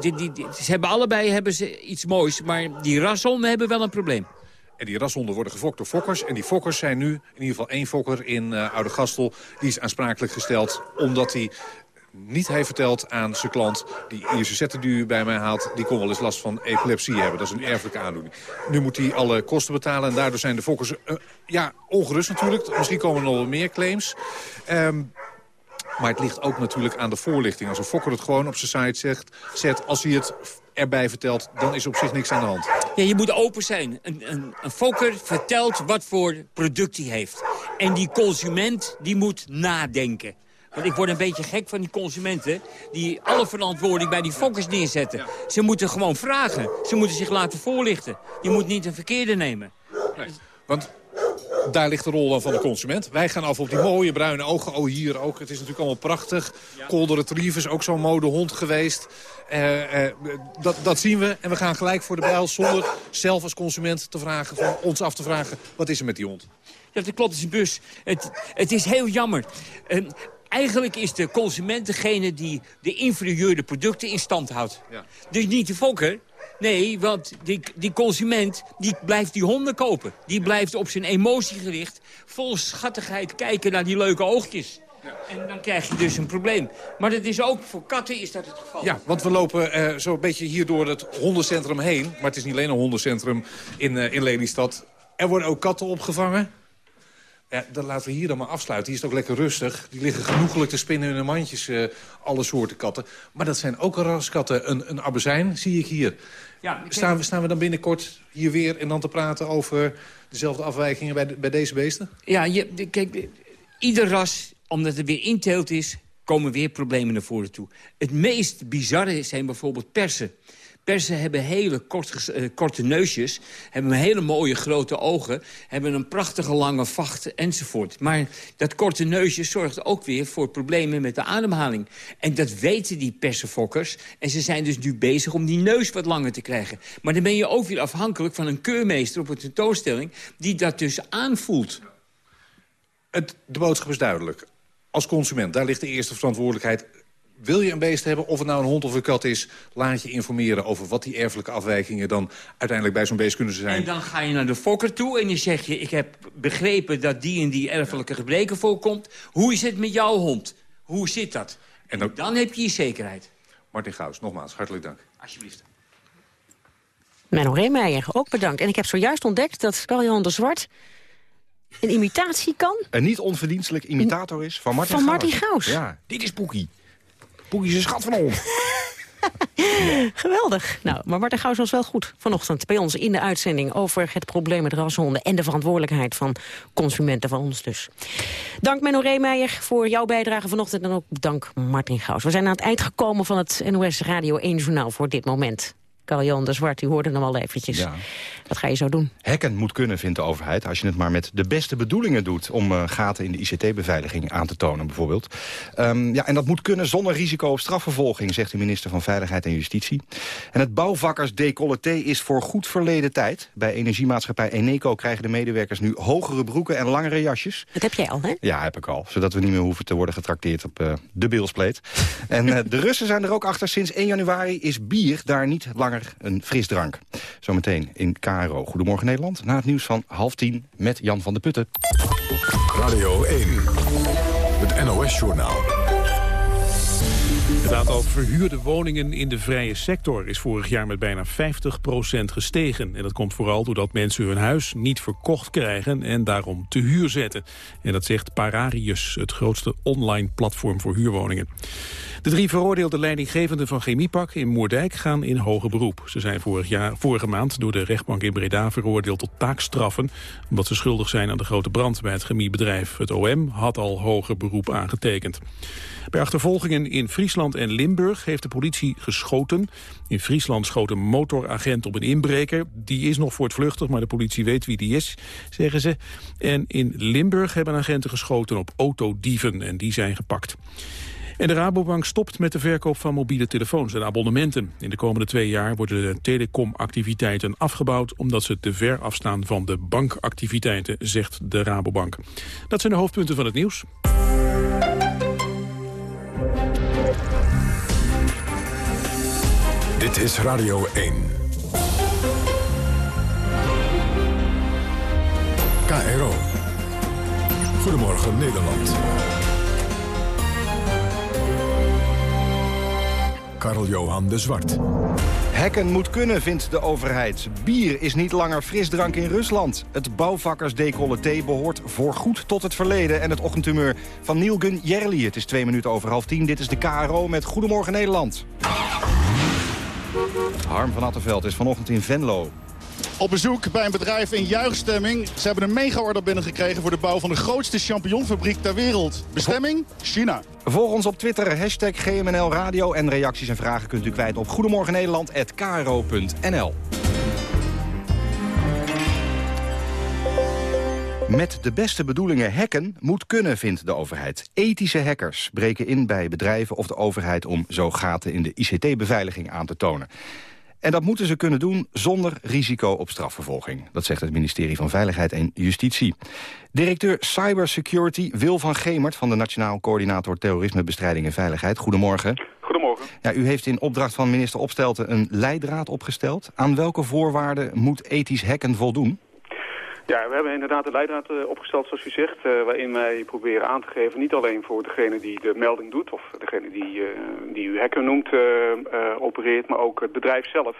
Die- ze hebben allebei hebben ze iets moois... maar die rashonden hebben wel een probleem. En die rashonden worden gefokt door fokkers. En die fokkers zijn nu, in ieder geval één fokker in eh, Oude Gastel... die is aansprakelijk gesteld omdat hij niet heeft verteld aan zijn klant... die Ierse zetten die u bij mij haalt, die kon wel eens last van epilepsie hebben. Dat is een erfelijke aandoening. Nu moet hij alle kosten betalen en daardoor zijn de fokkers... eh, ja, ongerust natuurlijk. Misschien komen er nog meer claims. Ehm, maar het ligt ook natuurlijk aan de voorlichting. Als een fokker het gewoon op zijn site zegt, zet, als hij het erbij vertelt... dan is op zich niks aan de hand. Ja, je moet open zijn. Een, een, een fokker vertelt wat voor product hij heeft. En die consument die moet nadenken. Want ik word een beetje gek van die consumenten... die alle verantwoording bij die fokkers neerzetten. Ze moeten gewoon vragen. Ze moeten zich laten voorlichten. Je moet niet een verkeerde nemen. Want daar ligt de rol dan van de consument. Wij gaan af op die mooie bruine ogen. Oh, hier ook. Het is natuurlijk allemaal prachtig. Golden Retrievers, ook zo'n modehond geweest. Eh, eh, dat, dat zien we. En we gaan gelijk voor de bijl zonder zelf als consument te vragen... Van ons af te vragen, wat is er met die hond? Ja, dat klopt, het is een bus. Het, het is heel jammer. Eh, eigenlijk is de consument degene die de inferieure producten in stand houdt. Ja. Dus niet de fokker. Nee, want die, die consument die blijft die honden kopen. Die blijft op zijn emotie gericht, vol schattigheid kijken naar die leuke oogjes. En dan krijg je dus een probleem. Maar dat is ook voor katten is dat het geval. Ja, want we lopen eh, zo'n beetje hier door het hondencentrum heen. Maar het is niet alleen een hondencentrum in, eh, in Lelystad. Er worden ook katten opgevangen. Ja, dan laten we hier dan maar afsluiten. Hier is ook lekker rustig. Die liggen genoegelijk te spinnen in hun mandjes, eh, alle soorten katten. Maar dat zijn ook raskatten. Een, een abbezijn zie ik hier. Ja, ik staan, we, staan we dan binnenkort hier weer en dan te praten over dezelfde afwijkingen bij, de- bij deze beesten? Ja, je, kijk, de- ieder ras, omdat het weer inteelt is, komen weer problemen naar voren toe. Het meest bizarre zijn bijvoorbeeld persen. Persen hebben hele kort, eh, korte neusjes, hebben hele mooie grote ogen... hebben een prachtige lange vacht enzovoort. Maar dat korte neusje zorgt ook weer voor problemen met de ademhaling. En dat weten die persenfokkers. En ze zijn dus nu bezig om die neus wat langer te krijgen. Maar dan ben je ook weer afhankelijk van een keurmeester op een tentoonstelling... die dat dus aanvoelt. Het, de boodschap is duidelijk. Als consument, daar ligt de eerste verantwoordelijkheid. Wil je een beest hebben, of het nou een hond of een kat is... laat je informeren over wat die erfelijke afwijkingen... dan uiteindelijk bij zo'n beest kunnen zijn. En dan ga je naar de fokker toe en je zegt je... ik heb begrepen dat die en die erfelijke gebreken voorkomt. Hoe is het met jouw hond? Hoe zit dat? En dan, Dan heb je je zekerheid. Martin Gauws, nogmaals, hartelijk dank. Alsjeblieft. Menno Reemeijer, ook bedankt. En ik heb zojuist ontdekt dat Carl-Jan de Zwart een imitatie kan Een niet onverdienstelijk imitator is van Martin van Martin Gauws. Gauws. Ja, dit is Poekie. Poekie is een schat van hond. Geweldig. Nou, maar Martin Gauws was wel goed vanochtend bij ons in de uitzending... over het probleem met rashonden en de verantwoordelijkheid van consumenten van ons dus. Dank Menno Reemeijer voor jouw bijdrage vanochtend en ook dank Martin Gauws. We zijn aan het eind gekomen van het NOS Radio 1 Journaal voor dit moment. Carl-Jan de Zwart, u hoorde hem al eventjes. Ja. Wat ga je zo doen? Hacken moet kunnen, vindt de overheid, als je het maar met de beste bedoelingen doet... om uh, gaten in de ICT-beveiliging aan te tonen, bijvoorbeeld. Um, ja, en dat moet kunnen zonder risico op strafvervolging, zegt de minister van Veiligheid en Justitie. En het bouwvakkersdecolleté is voor goed verleden tijd. Bij energiemaatschappij Eneco krijgen de medewerkers nu hogere broeken en langere jasjes. Dat heb jij al, hè? Ja, heb ik al. Zodat we niet meer hoeven te worden getrakteerd op uh, de bilspleet. en uh, de Russen zijn er ook achter. Sinds 1 januari is bier daar niet langer een frisdrank. Zometeen in KRO. Goedemorgen Nederland. Na het nieuws van half tien met Jan van de Putten. Radio 1. Het NOS-journaal. Het aantal verhuurde woningen in de vrije sector is vorig jaar met bijna 50% gestegen. En dat komt vooral doordat mensen hun huis niet verkocht krijgen en daarom te huur zetten. En dat zegt Pararius, het grootste online platform voor huurwoningen. De drie veroordeelde leidinggevenden van Chemiepak in Moerdijk gaan in hoger beroep. Ze zijn vorig jaar, vorige maand door de rechtbank in Breda veroordeeld tot taakstraffen... omdat ze schuldig zijn aan de grote brand bij het chemiebedrijf. Het OM had al hoger beroep aangetekend. Bij achtervolgingen in Friesland en Limburg heeft de politie geschoten. In Friesland schoot een motoragent op een inbreker. Die is nog voortvluchtig, maar de politie weet wie die is, zeggen ze. En in Limburg hebben agenten geschoten op autodieven en die zijn gepakt. En de Rabobank stopt met de verkoop van mobiele telefoons en abonnementen. In de komende twee jaar worden de telecomactiviteiten afgebouwd... omdat ze te ver afstaan van de bankactiviteiten, zegt de Rabobank. Dat zijn de hoofdpunten van het nieuws. Dit is Radio 1. KRO. Goedemorgen Nederland. Karl-Johan de Zwart. Hacken moet kunnen, vindt de overheid. Bier is niet langer frisdrank in Rusland. Het bouwvakkersdecolleté behoort voorgoed tot het verleden... en het ochtendtumeur van Neil Gun Jerli. Het is twee minuten over half tien. Dit is de KRO met Goedemorgen Nederland. Harm van Attenveld is vanochtend in Venlo. Op bezoek bij een bedrijf in juichstemming. Ze hebben een mega-order binnengekregen voor de bouw van de grootste champignonfabriek ter wereld. Bestemming? China. Volg ons op Twitter, hashtag GMNL Radio. En reacties en vragen kunt u kwijt op goedemorgennederland.kro.nl. Met de beste bedoelingen hacken moet kunnen, vindt de overheid. Ethische hackers breken in bij bedrijven of de overheid... om zo gaten in de ICT-beveiliging aan te tonen. En dat moeten ze kunnen doen zonder risico op strafvervolging. Dat zegt het ministerie van Veiligheid en Justitie. Directeur Cybersecurity Wil van Gemert... van de Nationaal Coördinator Terrorismebestrijding en Veiligheid. Goedemorgen. Goedemorgen. Ja, u heeft in opdracht van minister Opstelten een leidraad opgesteld. Aan welke voorwaarden moet ethisch hacken voldoen? Ja, we hebben inderdaad een leidraad uh, opgesteld, zoals u zegt, uh, waarin wij proberen aan te geven, niet alleen voor degene die de melding doet, of degene die, uh, die u hacker noemt, opereert, maar ook het bedrijf zelf.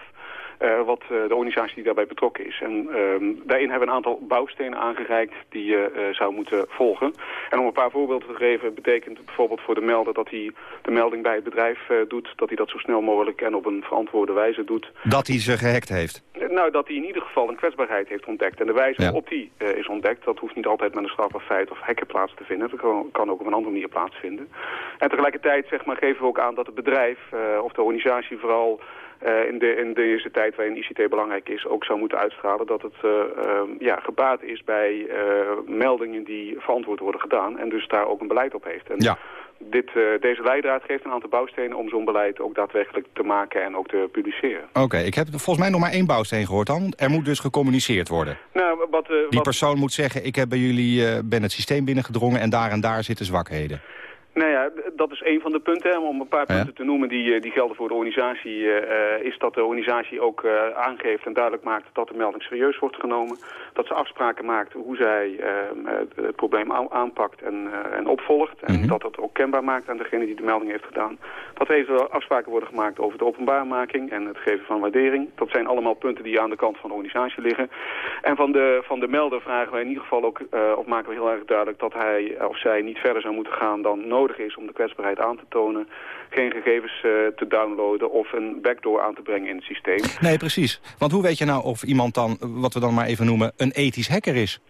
Uh, wat uh, de organisatie die daarbij betrokken is. En um, daarin hebben we een aantal bouwstenen aangereikt die je uh, zou moeten volgen. En om een paar voorbeelden te geven, betekent bijvoorbeeld voor de melder dat hij de melding bij het bedrijf doet, dat hij dat zo snel mogelijk en op een verantwoorde wijze doet. Dat hij ze gehackt heeft? Nou, dat hij in ieder geval een kwetsbaarheid heeft ontdekt. En de wijze ja. waarop die is ontdekt, dat hoeft niet altijd met een strafbaar feit of hacken plaats te vinden. Dat kan, kan, ook op een andere manier plaatsvinden. En tegelijkertijd zeg maar, geven we ook aan dat het bedrijf of de organisatie vooral in, de, in deze tijd waarin ICT belangrijk is ook zou moeten uitstralen dat het uh, uh, ja, gebaat is bij meldingen die verantwoord worden gedaan en dus daar ook een beleid op heeft. En ja. dit, deze leidraad geeft een aantal bouwstenen om zo'n beleid ook daadwerkelijk te maken en ook te publiceren. Oké, okay, ik heb volgens mij nog maar één bouwsteen gehoord dan. Er moet dus gecommuniceerd worden. Nou, wat, Die wat... persoon moet zeggen, ik heb bij jullie ben het systeem binnengedrongen en daar en daar zitten zwakheden. Nou ja, dat is een van de punten. Om een paar punten ja. te noemen die, die gelden voor de organisatie... Uh, is dat de organisatie ook uh, aangeeft en duidelijk maakt dat de melding serieus wordt genomen. Dat ze afspraken maakt hoe zij uh, het probleem aanpakt en, en opvolgt. En mm -hmm. dat dat ook kenbaar maakt aan degene die de melding heeft gedaan. Dat er even afspraken worden gemaakt over de openbaarmaking en het geven van waardering. Dat zijn allemaal punten die aan de kant van de organisatie liggen. En van de, van de melder vragen wij in ieder geval ook, of maken we heel erg duidelijk... dat hij of zij niet verder zou moeten gaan dan nodig nodig is om de kwetsbaarheid aan te tonen... geen gegevens uh, te downloaden of een backdoor aan te brengen in het systeem. Nee, precies. Want hoe weet je nou of iemand dan, wat we dan maar even noemen, een ethisch hacker is?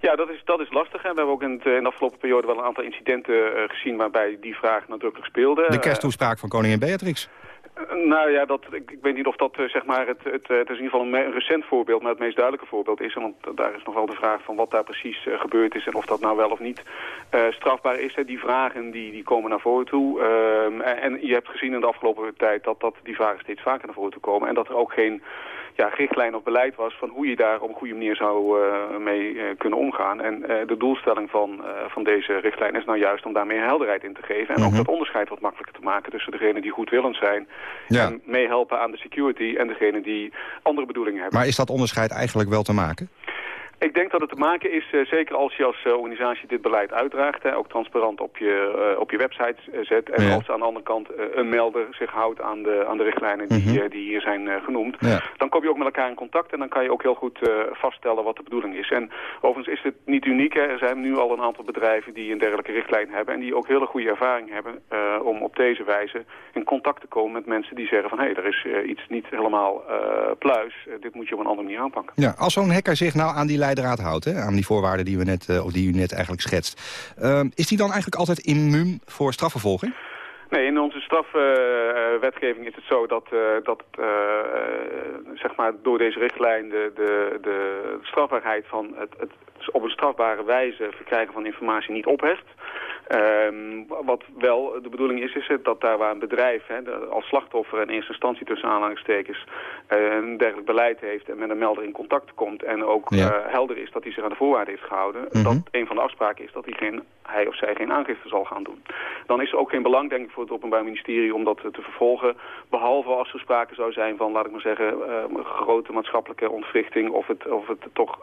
Ja, dat is, dat is lastig. Hè. We hebben ook in, het, in de afgelopen periode wel een aantal incidenten uh, gezien waarbij die vraag nadrukkelijk speelde. De kersttoespraak van koningin Beatrix. Nou ja, dat, ik, weet niet of dat eh, zeg maar het, het, het is in ieder geval een, recent voorbeeld, maar het meest duidelijke voorbeeld is. Want daar is nog wel de vraag van wat daar precies eh, gebeurd is en of dat nou wel of niet eh, strafbaar is. Hè. Die vragen die, die komen naar voren toe. Ehm, en, en je hebt gezien in de afgelopen tijd dat, dat die vragen steeds vaker naar voren toe komen. En dat er ook geen ja, richtlijn of beleid was van hoe je daar op een goede manier zou eh, mee eh, kunnen omgaan. En eh, de doelstelling van, van deze richtlijn is nou juist om daar meer helderheid in te geven. En ook dat onderscheid wat makkelijker te maken tussen degenen die goedwillend zijn Ja. en meehelpen aan de security en degenen die andere bedoelingen hebben. Maar is dat onderscheid eigenlijk wel te maken? Ik denk dat het te maken is, eh, zeker als je als eh, organisatie dit beleid uitdraagt, hè, ook transparant op je, eh, op je website zet. En Ja. als aan de andere kant een melder zich houdt aan de, aan de richtlijnen die, Mhm. die hier zijn genoemd. Ja. Dan kom je ook met elkaar in contact en dan kan je ook heel goed vaststellen wat de bedoeling is. En overigens is het niet uniek. Hè. Er zijn nu al een aantal bedrijven die een dergelijke richtlijn hebben en die ook hele goede ervaring hebben om op deze wijze in contact te komen met mensen die zeggen van hé, er is iets niet helemaal pluis. Dit moet je op een andere manier aanpakken. Ja, als zo'n hacker zich nou aan die leidraad houdt, hè, aan die voorwaarden die, we net, eh, of die u net eigenlijk schetst, ehm, is die dan eigenlijk altijd immuun voor strafvervolging? Nee, in onze strafwetgeving is het zo dat, eh, dat eh, eh, zeg maar door deze richtlijn de, de, de strafbaarheid van het, het op een strafbare wijze verkrijgen van informatie niet opheft. Ehm, wat wel de bedoeling is, is het dat daar waar een bedrijf hè, de- als slachtoffer in eerste instantie tussen aanhalingstekens eh, een dergelijk beleid heeft en met een melder in contact komt en ook Ja. eh, helder is dat hij zich aan de voorwaarden heeft gehouden, Mhm. dat een van de afspraken is dat hij, geen, hij of zij geen aangifte zal gaan doen. Dan is er ook geen belang, denk ik, voor het Openbaar Ministerie om dat te vervolgen, behalve als er sprake zou zijn van, laat ik maar zeggen, eh, grote maatschappelijke ontwrichting of het, of het toch...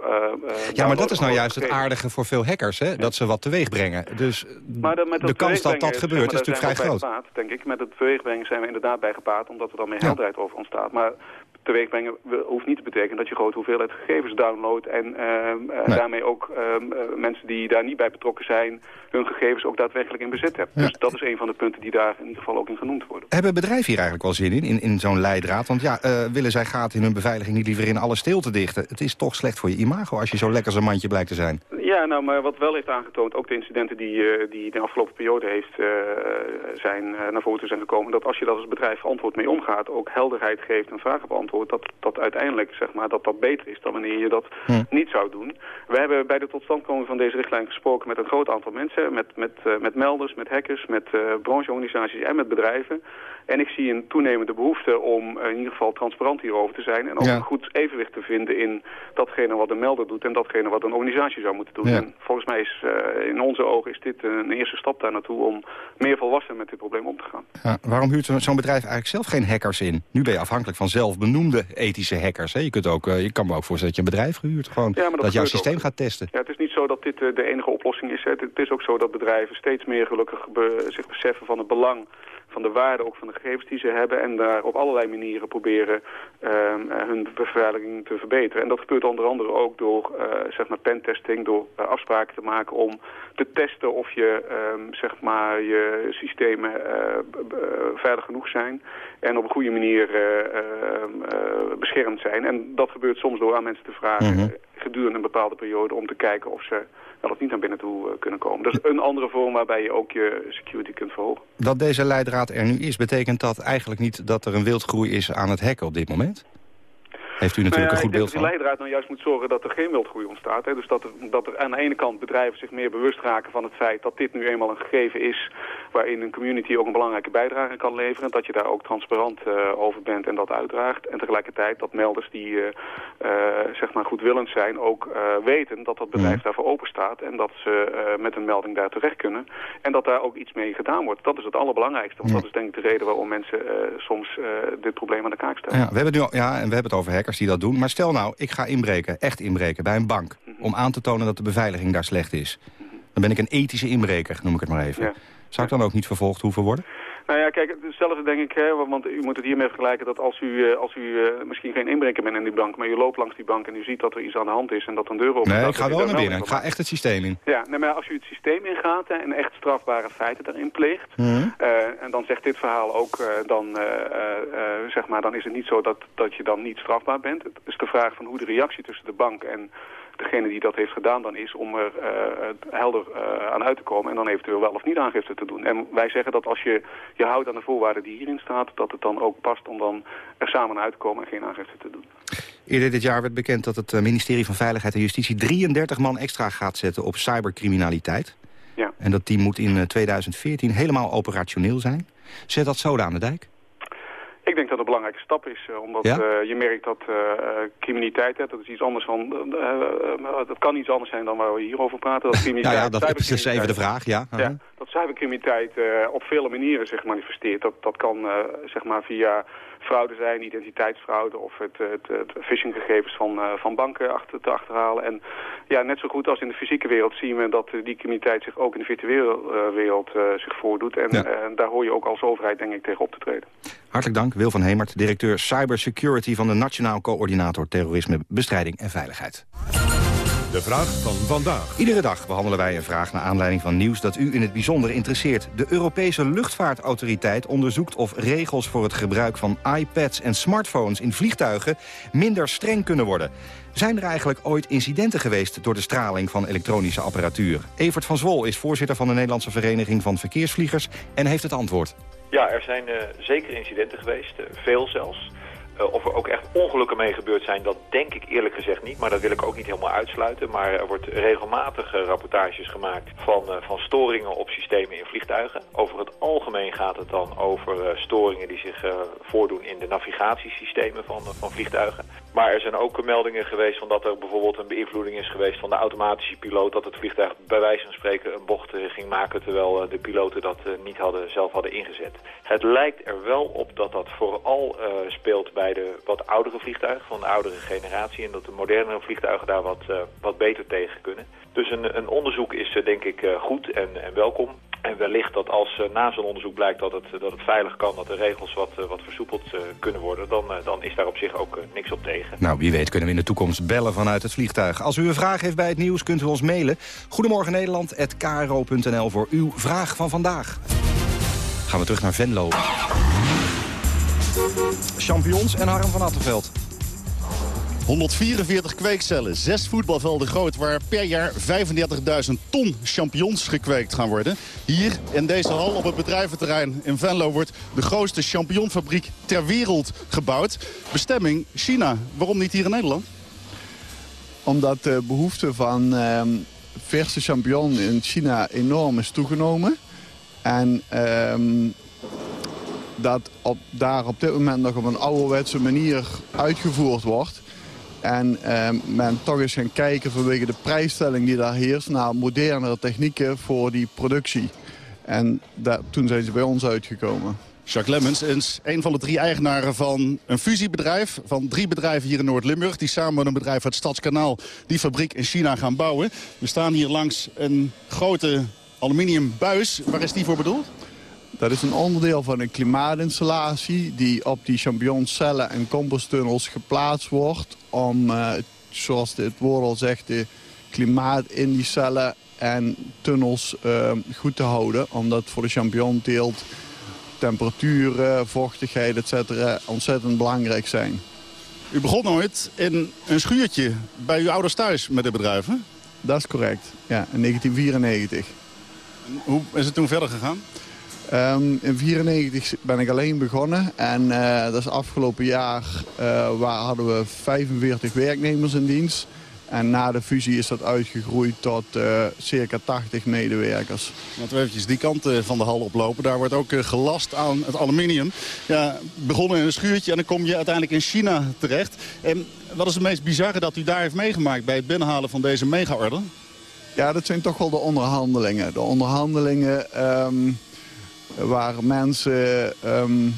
Ja, maar dat is nou downloaden juist het aardige voor veel hackers, hè? dat ze wat teweeg brengen. Dus de kans dat dat gebeurt is natuurlijk vrij groot. denk ik. Met het teweegbrengen zijn we inderdaad bij gebaat, omdat er dan meer helderheid over ontstaat. Maar teweegbrengen we- hoeft niet te betekenen dat je grote hoeveelheid gegevens downloadt en ehm, eh, Nee. daarmee ook ehm, eh, mensen die daar niet bij betrokken zijn, hun gegevens ook daadwerkelijk in bezit hebben. Ja. Dus dat is een van de punten die daar in ieder geval ook in genoemd worden. Hebben bedrijven hier eigenlijk wel zin in, in, in zo'n leidraad? Want ja, eh, willen zij gaten in hun beveiliging niet liever in alle stilte dichten? Het is toch slecht voor je imago als je zo lekker zijn mandje blijkt te zijn. Ja, nou, maar wat wel heeft aangetoond, ook de incidenten die, eh, die de afgelopen periode heeft, eh, zijn eh, naar voren te zijn gekomen, dat als je dat als bedrijf verantwoord mee omgaat, ook helderheid geeft en vragen beantwoordt, dat dat uiteindelijk, zeg maar, dat dat beter is dan wanneer je dat Hm. niet zou doen. We hebben bij de totstandkoming van deze richtlijn gesproken met een groot aantal mensen, met, met, met melders, met hackers, met brancheorganisaties en met bedrijven. En ik zie een toenemende behoefte om in ieder geval transparant hierover te zijn en ook Ja. een goed evenwicht te vinden in datgene wat een melder doet en datgene wat een organisatie zou moeten doen. Ja. En volgens mij is eh, in onze ogen is dit een eerste stap daar naartoe om meer volwassen met dit probleem om te gaan. Ja, waarom huurt zo- zo'n bedrijf eigenlijk zelf geen hackers in? Nu ben je afhankelijk van zelfbenoemde ethische hackers. Hè? Je, kunt ook, eh, je kan me ook voorstellen dat je een bedrijf gehuurd gewoon Ja, dat, dat jouw systeem ook. gaat testen. Ja, het is niet zo dat dit eh, de enige oplossing is. Hè. Het, het is ook zo dat bedrijven steeds meer gelukkig be- zich beseffen van het belang van de waarde ook van de gegevens die ze hebben en daar op allerlei manieren proberen ehm, eh, hun beveiliging te verbeteren. En dat gebeurt onder andere ook door eh, zeg maar pentesting, door eh, afspraken te maken om te testen of je ehm, zeg maar je systemen veilig genoeg zijn en op een goede manier eh, ehm, eh, beschermd zijn. En dat gebeurt soms door aan mensen te vragen Mhm. gedurende een bepaalde periode om te kijken of ze wel of niet naar binnen toe eh, kunnen komen. Dat is een andere vorm waarbij je ook je security kunt verhogen. Dat deze leidraad er nu is, betekent dat eigenlijk niet dat er een wildgroei is aan het hacken op dit moment? Heeft u natuurlijk Nou ja, een goed beeld ik denk van. dat die leidraad nou juist moet zorgen dat er geen wildgroei ontstaat. Hè. Dus dat er, dat er aan de ene kant bedrijven zich meer bewust raken van het feit dat dit nu eenmaal een gegeven is waarin een community ook een belangrijke bijdrage kan leveren. Dat je daar ook transparant eh, over bent en dat uitdraagt. En tegelijkertijd dat melders die eh, eh, zeg maar goedwillend zijn ook weten dat dat bedrijf daarvoor open staat en dat ze met een melding daar terecht kunnen. En dat daar ook iets mee gedaan wordt. Dat is het allerbelangrijkste. Want dat is denk ik de reden waarom mensen soms dit probleem aan de kaak stellen. Ja, we hebben, nu ja, en we hebben het over hackers die dat doen. Maar stel nou, ik ga inbreken, echt inbreken, bij een bank. Mhm. Om aan te tonen dat de beveiliging daar slecht is. Dan ben ik een ethische inbreker, noem ik het maar even. Ja. Zou ik dan ook niet vervolgd hoeven worden? Nou ja, kijk, hetzelfde denk ik, hè, want u moet het hiermee vergelijken dat als u, eh, als u eh, misschien geen inbreker bent in die bank, maar u loopt langs die bank en u ziet dat er iets aan de hand is en dat een deur open Nee, ik ga wel naar binnen. Ik ga echt het systeem in. Ja, nee, maar als u het systeem ingaat hè, en echt strafbare feiten daarin pleegt, Mhm. eh, en dan zegt dit verhaal ook, dan, zeg maar, dan is het niet zo dat, dat je dan niet strafbaar bent. Het is de vraag van hoe de reactie tussen de bank en degene die dat heeft gedaan dan is om er helder aan uit te komen en dan eventueel wel of niet aangifte te doen. En wij zeggen dat als je je houdt aan de voorwaarden die hierin staat, dat het dan ook past om dan er samen uit te komen en geen aangifte te doen. Eerder dit jaar werd bekend dat het ministerie van Veiligheid en Justitie 33 man extra gaat zetten op cybercriminaliteit. Ja. En dat team moet in 2014 helemaal operationeel zijn. Zet dat zoden aan de dijk? Ik denk dat het een belangrijke stap is, uh, omdat Ja? uh, je merkt dat uh, criminaliteit, hè, dat is iets anders dan, dat kan iets anders zijn dan waar we hier over praten. Dat Nou criminaliteit, ja, dat is dus even de vraag, ja. Ja, dat cybercriminaliteit op vele manieren zich manifesteert. Dat, dat kan zeg maar via fraude zijn, identiteitsfraude of het, het, het phishinggegevens van, uh, van banken achter, te achterhalen. En ja, net zo goed als in de fysieke wereld zien we dat uh, die criminaliteit zich ook in de virtuele uh, wereld zich voordoet. En ja. daar hoor je ook als overheid denk ik tegen op te treden. Hartelijk dank, Wil van Hemert, directeur Cybersecurity van de Nationaal Coördinator Terrorisme, Bestrijding en Veiligheid. De vraag van vandaag. Iedere dag behandelen wij een vraag naar aanleiding van nieuws dat u in het bijzonder interesseert. De Europese Luchtvaartautoriteit onderzoekt of regels voor het gebruik van iPads en smartphones in vliegtuigen minder streng kunnen worden. Zijn er eigenlijk ooit incidenten geweest door de straling van elektronische apparatuur? Evert van Zwol is voorzitter van de Nederlandse Vereniging van Verkeersvliegers en heeft het antwoord. Ja, er zijn uh, zeker incidenten geweest, uh, veel zelfs. Uh, of er ook echt ongelukken mee gebeurd zijn, dat denk ik eerlijk gezegd niet. Maar dat wil ik ook niet helemaal uitsluiten. Maar er wordt regelmatig uh, rapportages gemaakt van, uh, van storingen op systemen in vliegtuigen. Over het algemeen gaat het dan over storingen die zich voordoen in de navigatiesystemen van, van vliegtuigen. Maar er zijn ook meldingen geweest van dat er bijvoorbeeld een beïnvloeding is geweest van de automatische piloot. Dat het vliegtuig bij wijze van spreken een bocht ging maken terwijl de piloten dat niet hadden, zelf hadden ingezet. Het lijkt er wel op dat dat vooral speelt bij wat oudere vliegtuigen van de oudere generatie. En dat de modernere vliegtuigen daar wat, uh, wat beter tegen kunnen. Dus een, een onderzoek is uh, denk ik uh, goed en, en welkom. En wellicht dat als na zo'n onderzoek blijkt dat het, dat het veilig kan, dat de regels wat, wat versoepeld kunnen worden, dan, dan is daar op zich ook niks op tegen. Nou, wie weet kunnen we in de toekomst bellen vanuit het vliegtuig. Als u een vraag heeft bij het nieuws, kunt u ons mailen. Goedemorgen Nederland@kro.nl voor uw vraag van vandaag. Gaan we terug naar Venlo. Champions en Harm van Attenveld. 144 kweekcellen, zes voetbalvelden groot... waar per jaar 35.000 ton champignons gekweekt gaan worden. Hier in deze hal op het bedrijventerrein in Venlo... wordt de grootste champignonfabriek ter wereld gebouwd. Bestemming China. Waarom niet hier in Nederland? Omdat de behoefte van uh, verse champignon in China enorm is toegenomen. En... Uh, dat op, daar op dit moment nog op een ouderwetse manier uitgevoerd wordt. En eh, men toch eens gaan kijken vanwege de prijsstelling die daar heerst... naar modernere technieken voor die productie. En toen zijn ze bij ons uitgekomen. Jacques Lemmens is een van de drie eigenaren van een fusiebedrijf... van drie bedrijven hier in Noord-Limburg... die samen met een bedrijf uit Stadskanaal die fabriek in China gaan bouwen. We staan hier langs een grote aluminiumbuis. Waar is die voor bedoeld? Dat is een onderdeel van een klimaatinstallatie die op die champignonscellen en composttunnels geplaatst wordt om, uh, zoals het woord al zegt, de klimaat in die cellen en tunnels uh, goed te houden. Omdat voor de champignonteelt temperatuur, vochtigheid, etc. ontzettend belangrijk zijn. U begon nooit in een schuurtje bij uw ouders thuis met dit bedrijf, hè? Dat is correct, ja, in 1994. En hoe is het toen verder gegaan? Um, in 1994 ben ik alleen begonnen en uh, dat is afgelopen jaar uh, waar hadden we 45 werknemers in dienst. En na de fusie is dat uitgegroeid tot uh, circa 80 medewerkers. Laten we eventjes die kant van de hal oplopen. Daar wordt ook gelast aan het aluminium. Ja, begonnen in een schuurtje en dan kom je uiteindelijk in China terecht. En wat is het meest bizarre dat u daar heeft meegemaakt bij het binnenhalen van deze mega-orde? Ja, dat zijn toch wel de onderhandelingen. De onderhandelingen... Um, waar mensen um,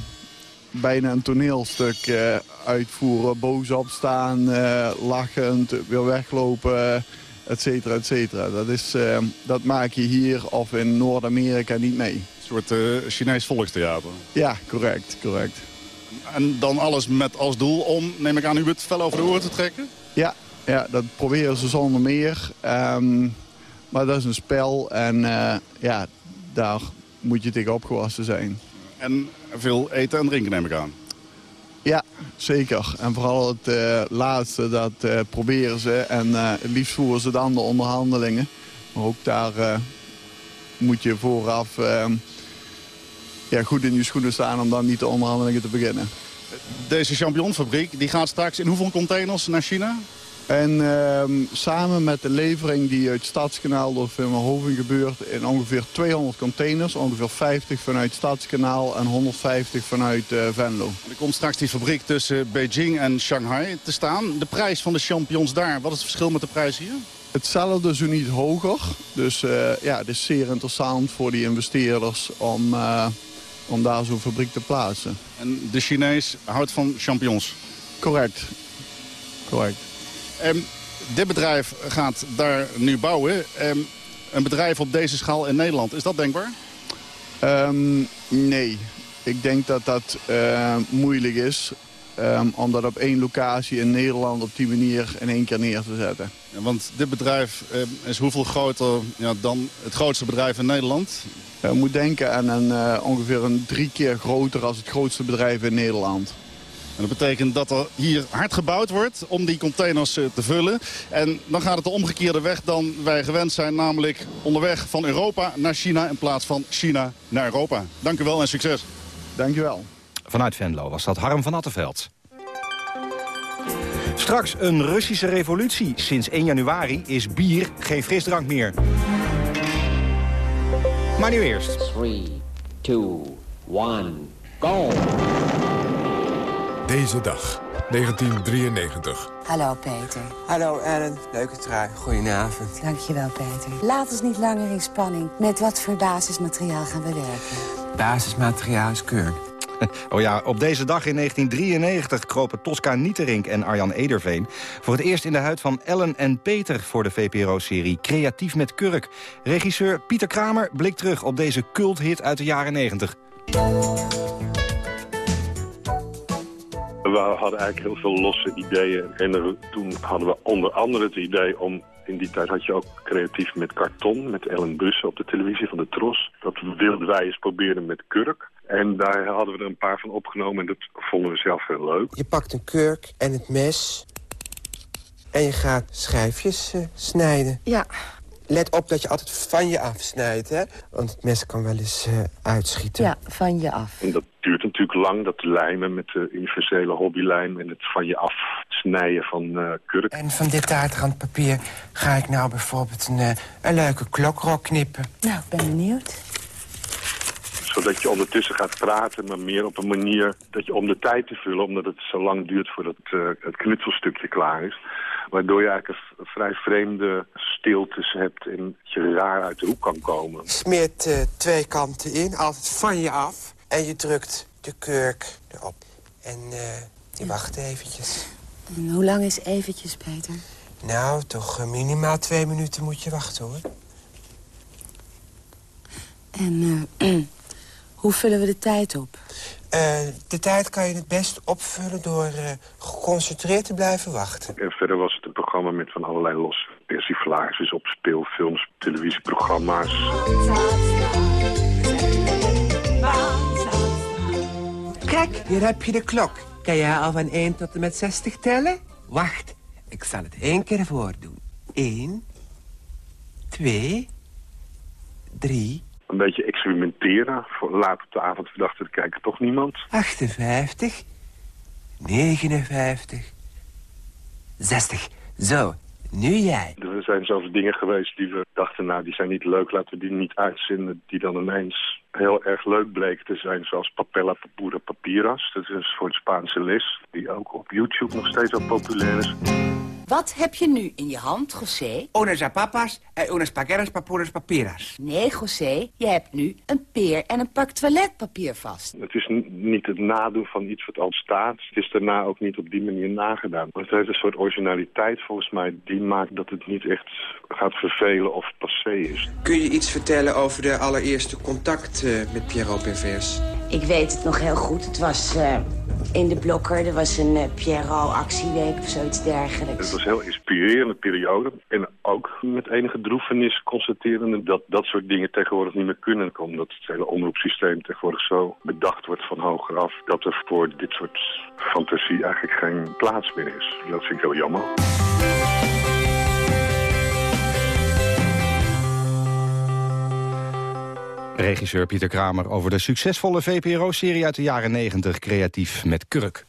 bijna een toneelstuk uh, uitvoeren. Boos opstaan, uh, lachend, weer weglopen, et cetera, et cetera. Dat, is, uh, dat maak je hier of in Noord-Amerika niet mee. Een soort Chinees volkstheater. Ja, correct, correct. En dan alles met als doel om, neem ik aan, u het fel over de oren te trekken? Ja, ja dat proberen ze zonder meer. Um, maar dat is een spel en ja, daar moet je tegen opgewassen zijn. En veel eten en drinken neem ik aan? Ja, zeker. En vooral het uh, laatste, dat uh, proberen ze. En uh, het liefst voeren ze dan de onderhandelingen. Maar ook daar moet je vooraf ja, goed in je schoenen staan om dan niet de onderhandelingen te beginnen. Deze champignonfabriek die gaat straks in hoeveel containers naar China? En uh, samen met de levering die uit Stadskanaal door Hoving gebeurt... in ongeveer 200 containers, ongeveer 50 vanuit Stadskanaal en 150 vanuit uh, Venlo. Er komt straks die fabriek tussen Beijing en Shanghai te staan. De prijs van de champignons daar, wat is het verschil met de prijs hier? Hetzelfde, zo niet hoger. Dus uh, ja, het is zeer interessant voor die investeerders om, uh, om daar zo'n fabriek te plaatsen. En de Chinees houdt van champignons? Correct. Correct. Um, dit bedrijf gaat daar nu bouwen. Um, een bedrijf op deze schaal in Nederland, is dat denkbaar? Um, nee. Ik denk dat dat uh, moeilijk is. Um, om dat op één locatie in Nederland op die manier in één keer neer te zetten. Ja, want dit bedrijf is hoeveel groter ja, dan het grootste bedrijf in Nederland? Je moet denken aan een, uh, ongeveer een drie keer groter als het grootste bedrijf in Nederland. En dat betekent dat er hier hard gebouwd wordt om die containers te vullen. En dan gaat het de omgekeerde weg dan wij gewend zijn. Namelijk onderweg van Europa naar China in plaats van China naar Europa. Dank u wel en succes. Dank u wel. Vanuit Venlo was dat Harm van Attenveld. Straks een Russische revolutie. Sinds 1 januari is bier geen frisdrank meer. Maar nu eerst. 3, 2, 1, go! Deze dag, 1993. Hallo Peter. Hallo Ellen, leuke trui. Goedenavond. Dankjewel Peter. Laat ons niet langer in spanning. Met wat voor basismateriaal gaan we werken? Basismateriaal is kurk. Oh ja, op deze dag in 1993 kropen Tosca Nieterink en Arjan Ederveen... voor het eerst in de huid van Ellen en Peter voor de VPRO-serie Creatief met Kurk. Regisseur Pieter Kramer blikt terug op deze culthit uit de jaren 90. We hadden eigenlijk heel veel losse ideeën. En toen hadden we onder andere het idee om... In die tijd had je ook creatief met karton, met Ellen Bussen op de televisie van de Tros. Dat wilden wij eens proberen met kurk. En daar hadden we er een paar van opgenomen en dat vonden we zelf heel leuk. Je pakt een kurk en het mes en je gaat schijfjes uh, snijden. Ja. Let op dat je altijd van je afsnijdt, hè? Want het mes kan wel eens uh, uitschieten. Ja, van je af. En dat duurt natuurlijk lang, dat lijmen met de universele hobbylijm... en het van je afsnijden van uh, kurk. En van dit taartrandpapier ga ik nou bijvoorbeeld een, uh, een leuke klokrok knippen. Nou, ik ben benieuwd zodat je ondertussen gaat praten, maar meer op een manier dat je om de tijd te vullen, omdat het zo lang duurt voordat uh, het knutselstukje klaar is. Waardoor je eigenlijk een, vrij vreemde stiltes hebt en dat je raar uit de hoek kan komen. Je smeert uh, twee kanten in, altijd van je af. En je drukt de kurk erop. En uh, je wacht eventjes. En hoe lang is eventjes, Peter? Nou, toch minimaal twee minuten moet je wachten, hoor. En hoe vullen we de tijd op? Uh, de tijd kan je het best opvullen door uh, geconcentreerd te blijven wachten. En verder was het een programma met van allerlei losse persiflages op speelfilms, televisieprogramma's. Kijk, hier heb je de klok. Kan jij al van 1 tot en met 60 tellen? Wacht, ik zal het één keer voordoen. 1, 2, 3, een beetje experimenteren. Voor laat op de avond verdachte te kijken toch niemand. 58, 59, 60. Zo, nu jij. Er zijn zoveel dingen geweest die we dachten, nou die zijn niet leuk, laten we die niet uitzenden. Die dan ineens heel erg leuk bleken te zijn, zoals Papella Papura Papiras. Dat is een soort Spaanse les, die ook op YouTube nog steeds wel populair is. Wat heb je nu in je hand, José? Unas papas en unas paqueras papuras papiras. Nee, José, je hebt nu een peer en een pak toiletpapier vast. Het is niet het nadoen van iets wat al staat. Het is daarna ook niet op die manier nagedaan. Maar het heeft een soort originaliteit volgens mij. Die maakt dat het niet echt gaat vervelen of passé is. Kun je iets vertellen over de allereerste contact uh, met Pierrot Pervers? Ik weet het nog heel goed. Het was... Uh in de blokker. Er was een uh, Pierrot actieweek of zoiets dergelijks. Het was heel inspirerend inspirerende periode. En ook met enige droefenis constateren dat dat soort dingen tegenwoordig niet meer kunnen. Omdat het hele omroepsysteem tegenwoordig zo bedacht wordt van hoger af... dat er voor dit soort fantasie eigenlijk geen plaats meer is. Dat vind ik heel jammer. Regisseur Pieter Kramer over de succesvolle VPRO-serie uit de jaren 90, Creatief met Kurk.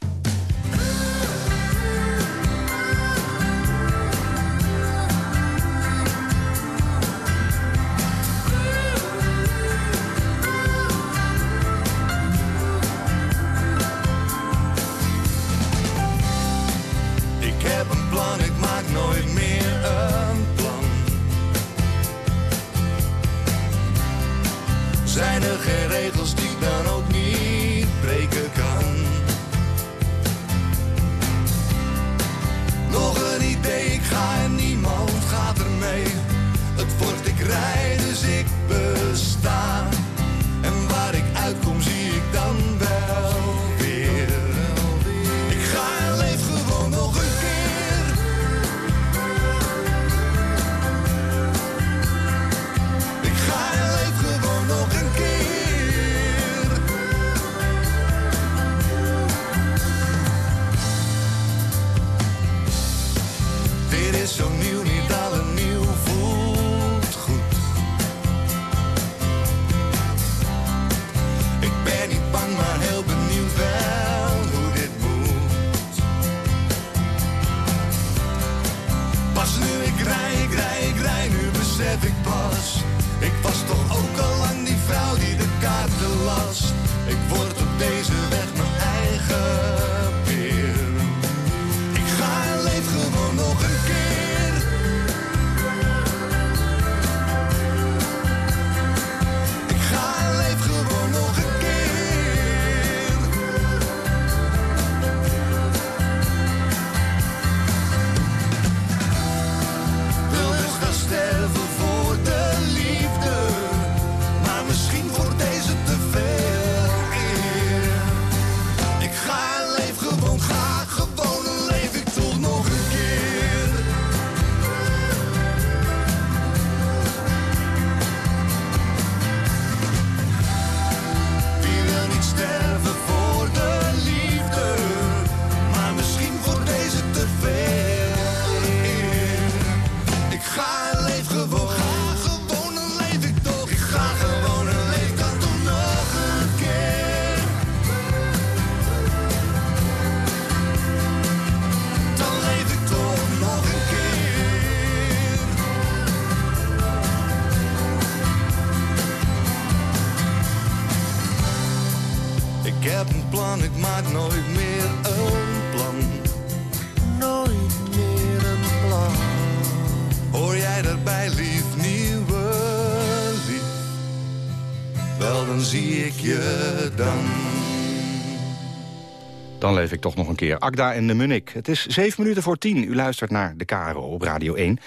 Dan leef ik toch nog een keer. Agda en de Munnik. Het is zeven minuten voor tien. U luistert naar de KRO op Radio 1.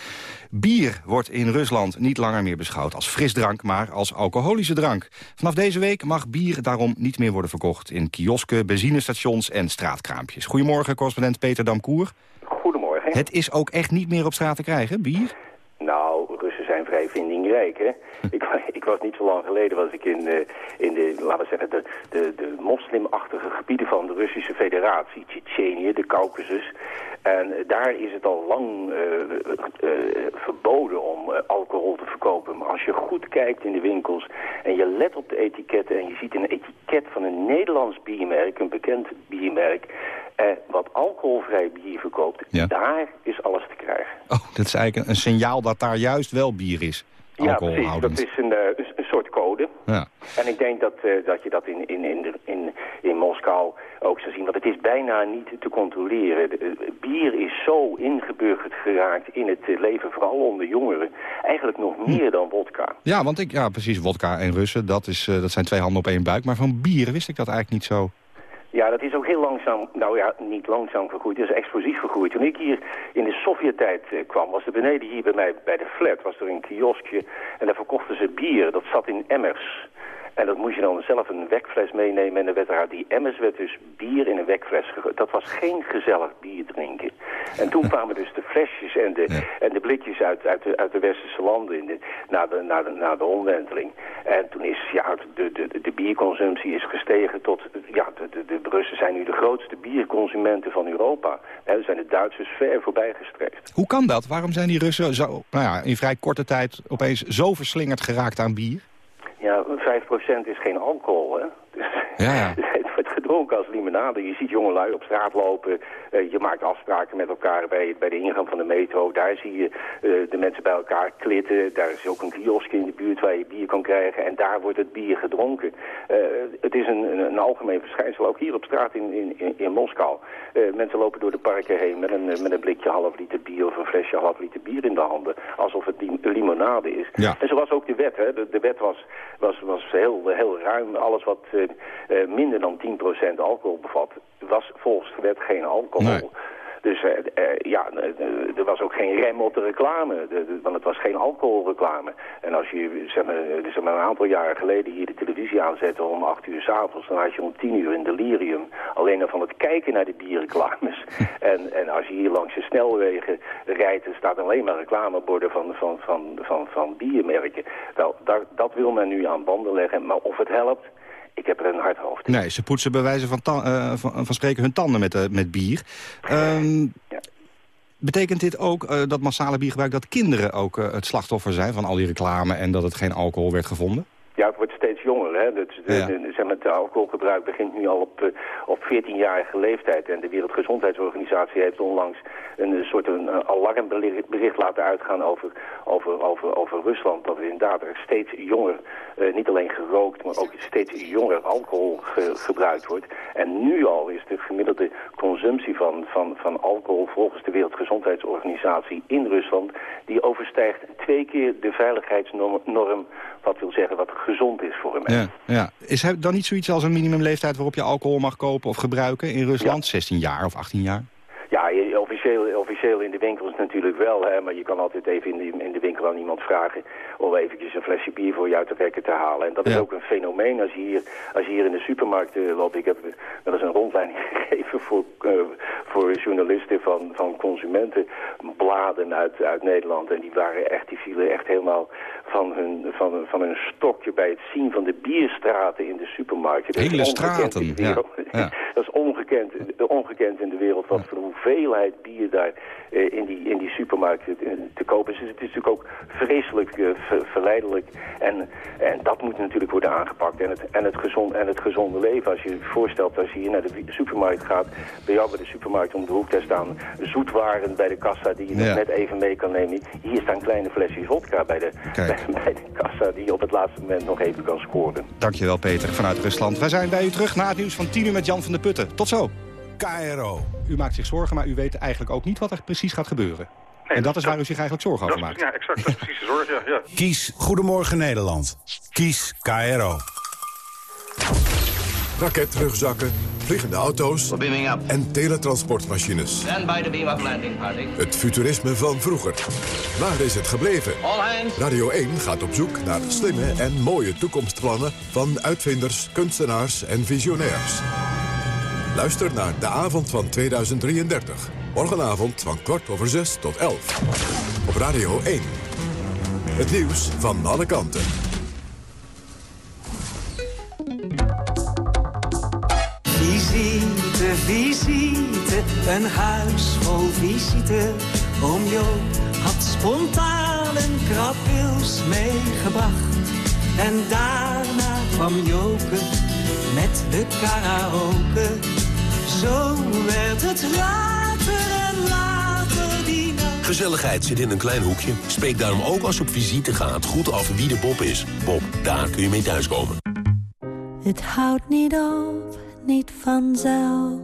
Bier wordt in Rusland niet langer meer beschouwd als frisdrank... maar als alcoholische drank. Vanaf deze week mag bier daarom niet meer worden verkocht... in kiosken, benzinestations en straatkraampjes. Goedemorgen, correspondent Peter Damkoer. Goedemorgen. Het is ook echt niet meer op straat te krijgen, bier? Nou, hè. ik, ik was niet zo lang geleden, was ik in, eh, in de, laten we zeggen, de, de, de moslimachtige gebieden van de Russische federatie, Tsjetsjenië, de Caucasus. En eh, daar is het al lang eh, verboden om alcohol te verkopen. Maar als je goed kijkt in de winkels en je let op de etiketten en je ziet een etiket van een Nederlands biermerk, een bekend biermerk, wat alcoholvrij bier verkoopt, daar is alles te krijgen. Oh, dat is eigenlijk een signaal dat daar juist wel bier is. Ja, precies. Dat is een, eh, een, een soort code. Ja. En ik denk dat, eh, dat je dat in, in, in, in, in Moskou ook zou zien. Want het is bijna niet te controleren. De- eh, bier is zo ingeburgerd geraakt in het leven, vooral onder jongeren. Eigenlijk nog Hm. meer dan wodka. Ja, want ik, ja, precies, wodka en Russen, dat, is, dat zijn twee handen op één buik. Maar van bier wist ik dat eigenlijk niet zo. Ja, dat is ook heel langzaam, nou ja, niet langzaam gegroeid, het is explosief gegroeid. Toen ik hier in de Sovjet-tijd eh, kwam, was er beneden hier bij mij, bij de flat, was er een kioskje en daar verkochten ze bier. Dat zat in emmers. En dat moest je dan zelf een wekfles meenemen. En dan werd er uit die emmers werd dus bier in een wekfles gegooid. Dat was geen gezellig bier drinken. En toen kwamen dus de flesjes en de, en de blikjes uit, uit, de, uit de westerse landen in de, na, de, na, de, na de omwenteling. En toen is ja, de, de, de bierconsumptie is gestegen tot... Ja, de, de, de Russen zijn nu de grootste bierconsumenten van Europa. En zijn de Duitsers ver voorbij gestreefd. Hoe kan dat? Waarom zijn die Russen zo, nou ja, in vrij korte tijd opeens zo verslingerd geraakt aan bier? Ja, 5% is geen alcohol, hè? Dus Ja, ja. het wordt gedronken als limonade. Je ziet jongelui op straat lopen. Eh, je maakt afspraken met elkaar bij, bij de ingang van de metro. Daar zie je eh, de mensen bij elkaar klitten. Daar is ook een kioskje in de buurt waar je bier kan krijgen. En daar wordt het bier gedronken. Eh, het is een, een, een algemeen verschijnsel. Ook hier op straat in, in, in, Moskou. Mensen lopen door de parken heen met een, met een blikje half liter bier of een flesje half liter bier in de handen. Alsof het lim- limonade is. Ja. En zo was ook de wet. Hè. De, de wet was, was, was heel, heel ruim. Alles wat minder dan 10% alcohol bevat, was volgens de wet geen alcohol. Dus eh, eh, ja, er was ook geen rem op de reclame, de- de- want het was geen alcoholreclame. En als je zeg maar, eh, zeg maar een aantal jaren geleden hier de televisie aanzette om 8 uur s'avonds, dan had je om 10 uur een delirium. Alleen al van het kijken naar de bierreclames. en, en als je hier langs de snelwegen rijdt, er staat alleen maar reclameborden van, van, van, van, van biermerken. Wel, daar, dat wil men nu aan banden leggen, maar of het helpt, ik heb een hard hoofd. Nee, ze poetsen bij wijze van, eh, van, van spreken hun tanden met, eh, met bier. Ehm, Betekent dit ook eh, dat massale biergebruik... dat kinderen ook het slachtoffer zijn van al die reclame... en dat het geen alcohol werd gevonden? Ja, het wordt steeds jonger. Hè? De, Ja. de- zeg maar, het alcoholgebruik begint nu al op, eh, op 14-jarige leeftijd. En de Wereldgezondheidsorganisatie heeft onlangs een, eh, soort een, eh, alarmbericht bericht laten uitgaan over, over, over, over Rusland. Dat er inderdaad er steeds jonger, eh, niet alleen gerookt, maar ook steeds jonger alcohol ge- gebruikt wordt. En nu al is de gemiddelde consumptie van, van, van alcohol volgens de Wereldgezondheidsorganisatie in Rusland, die overstijgt twee keer de veiligheidsnorm, norm, wat wil zeggen wat gezond is voor mens. Ja, ja. Is er dan niet zoiets als een minimumleeftijd... waarop je alcohol mag kopen of gebruiken in Rusland? 16 jaar of 18 jaar? Ja, officieel, officieel in de winkels natuurlijk wel, hè, maar je kan altijd even in de, in de winkel aan iemand vragen om eventjes een flesje bier voor je uit de rekken te halen. En dat is ook een fenomeen als je hier, als je hier in de supermarkt eh, loopt. Ik heb eh, wel eens een rondleiding gegeven voor, eh, voor journalisten van, van consumentenbladen uit, uit Nederland. En die waren echt, die vielen echt helemaal van hun, van, van hun stokje bij het zien van de bierstraten in de is Hele straten, de ja. Dat is ongekend, ongekend in de wereld wat voor hoeveelheid bier daar in, die, in die supermarkten te, kopen is. Dus het is natuurlijk ook vreselijk ver- verleidelijk. En, en dat moet natuurlijk worden aangepakt. En het, en, het gezond, en het gezonde leven. Als je je voorstelt, als je hier naar de supermarkt gaat... bij jou bij de supermarkt om de hoek, daar staan zoetwaren bij de kassa... die je nog net even mee kan nemen. Hier staan kleine flesjes vodka bij de, bij de kassa... die je op het laatste moment nog even kan scoren. Dankjewel Peter vanuit Rusland. Wij zijn bij u terug na het nieuws van 10 uur met Jan van der Putten. Tot zo. KRO. U maakt zich zorgen, maar u weet eigenlijk ook niet wat er precies gaat gebeuren. En dat is waar u zich eigenlijk zorgen over maakt. Ja, exact. Dat is precies de zorg, ja. ja. Kies Goedemorgen Nederland. Kies KRO. Raketrugzakken, vliegende auto's en teletransportmachines. Stand by to beam up landing party. Het futurisme van vroeger. Waar is het gebleven? All hands. Radio 1 gaat op zoek naar slimme en mooie toekomstplannen... van uitvinders, kunstenaars en visionairs. Luister naar De Avond van 2033. Morgenavond van kwart over zes tot elf. Op Radio 1. Het nieuws van alle kanten. Visite, visite, een huis vol visite. Oom Jo had spontaan een krabwils meegebracht. En daarna kwam Joke met de karaoke. Zo werd het later en later die nacht. Gezelligheid zit in een klein hoekje. Spreek daarom ook als je op visite gaat goed af wie de Bob is. Bob, daar kun je mee thuiskomen. Het houdt niet op, niet vanzelf.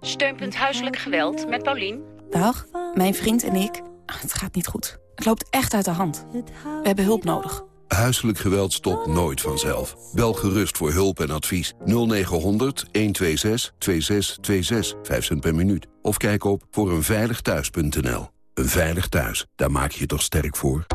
Steunpunt Huiselijk Geweld met Paulien. Dag, mijn vriend en ik. Het gaat niet goed. Het loopt echt uit de hand. We hebben hulp nodig. Huiselijk geweld stopt nooit vanzelf. Bel gerust voor hulp en advies 0900 126 2626, 5 cent per minuut. Of kijk op voor eenveiligthuis.nl. Een veilig thuis, daar maak je je toch sterk voor?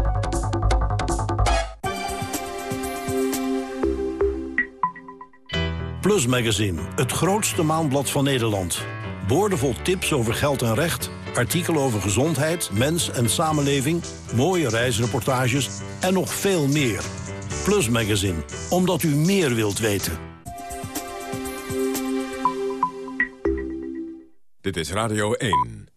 Plus Magazine, het grootste maandblad van Nederland. Boordevol tips over geld en recht artikelen over gezondheid, mens en samenleving... mooie reisreportages en nog veel meer. Plus Magazine, omdat u meer wilt weten. Dit is Radio 1.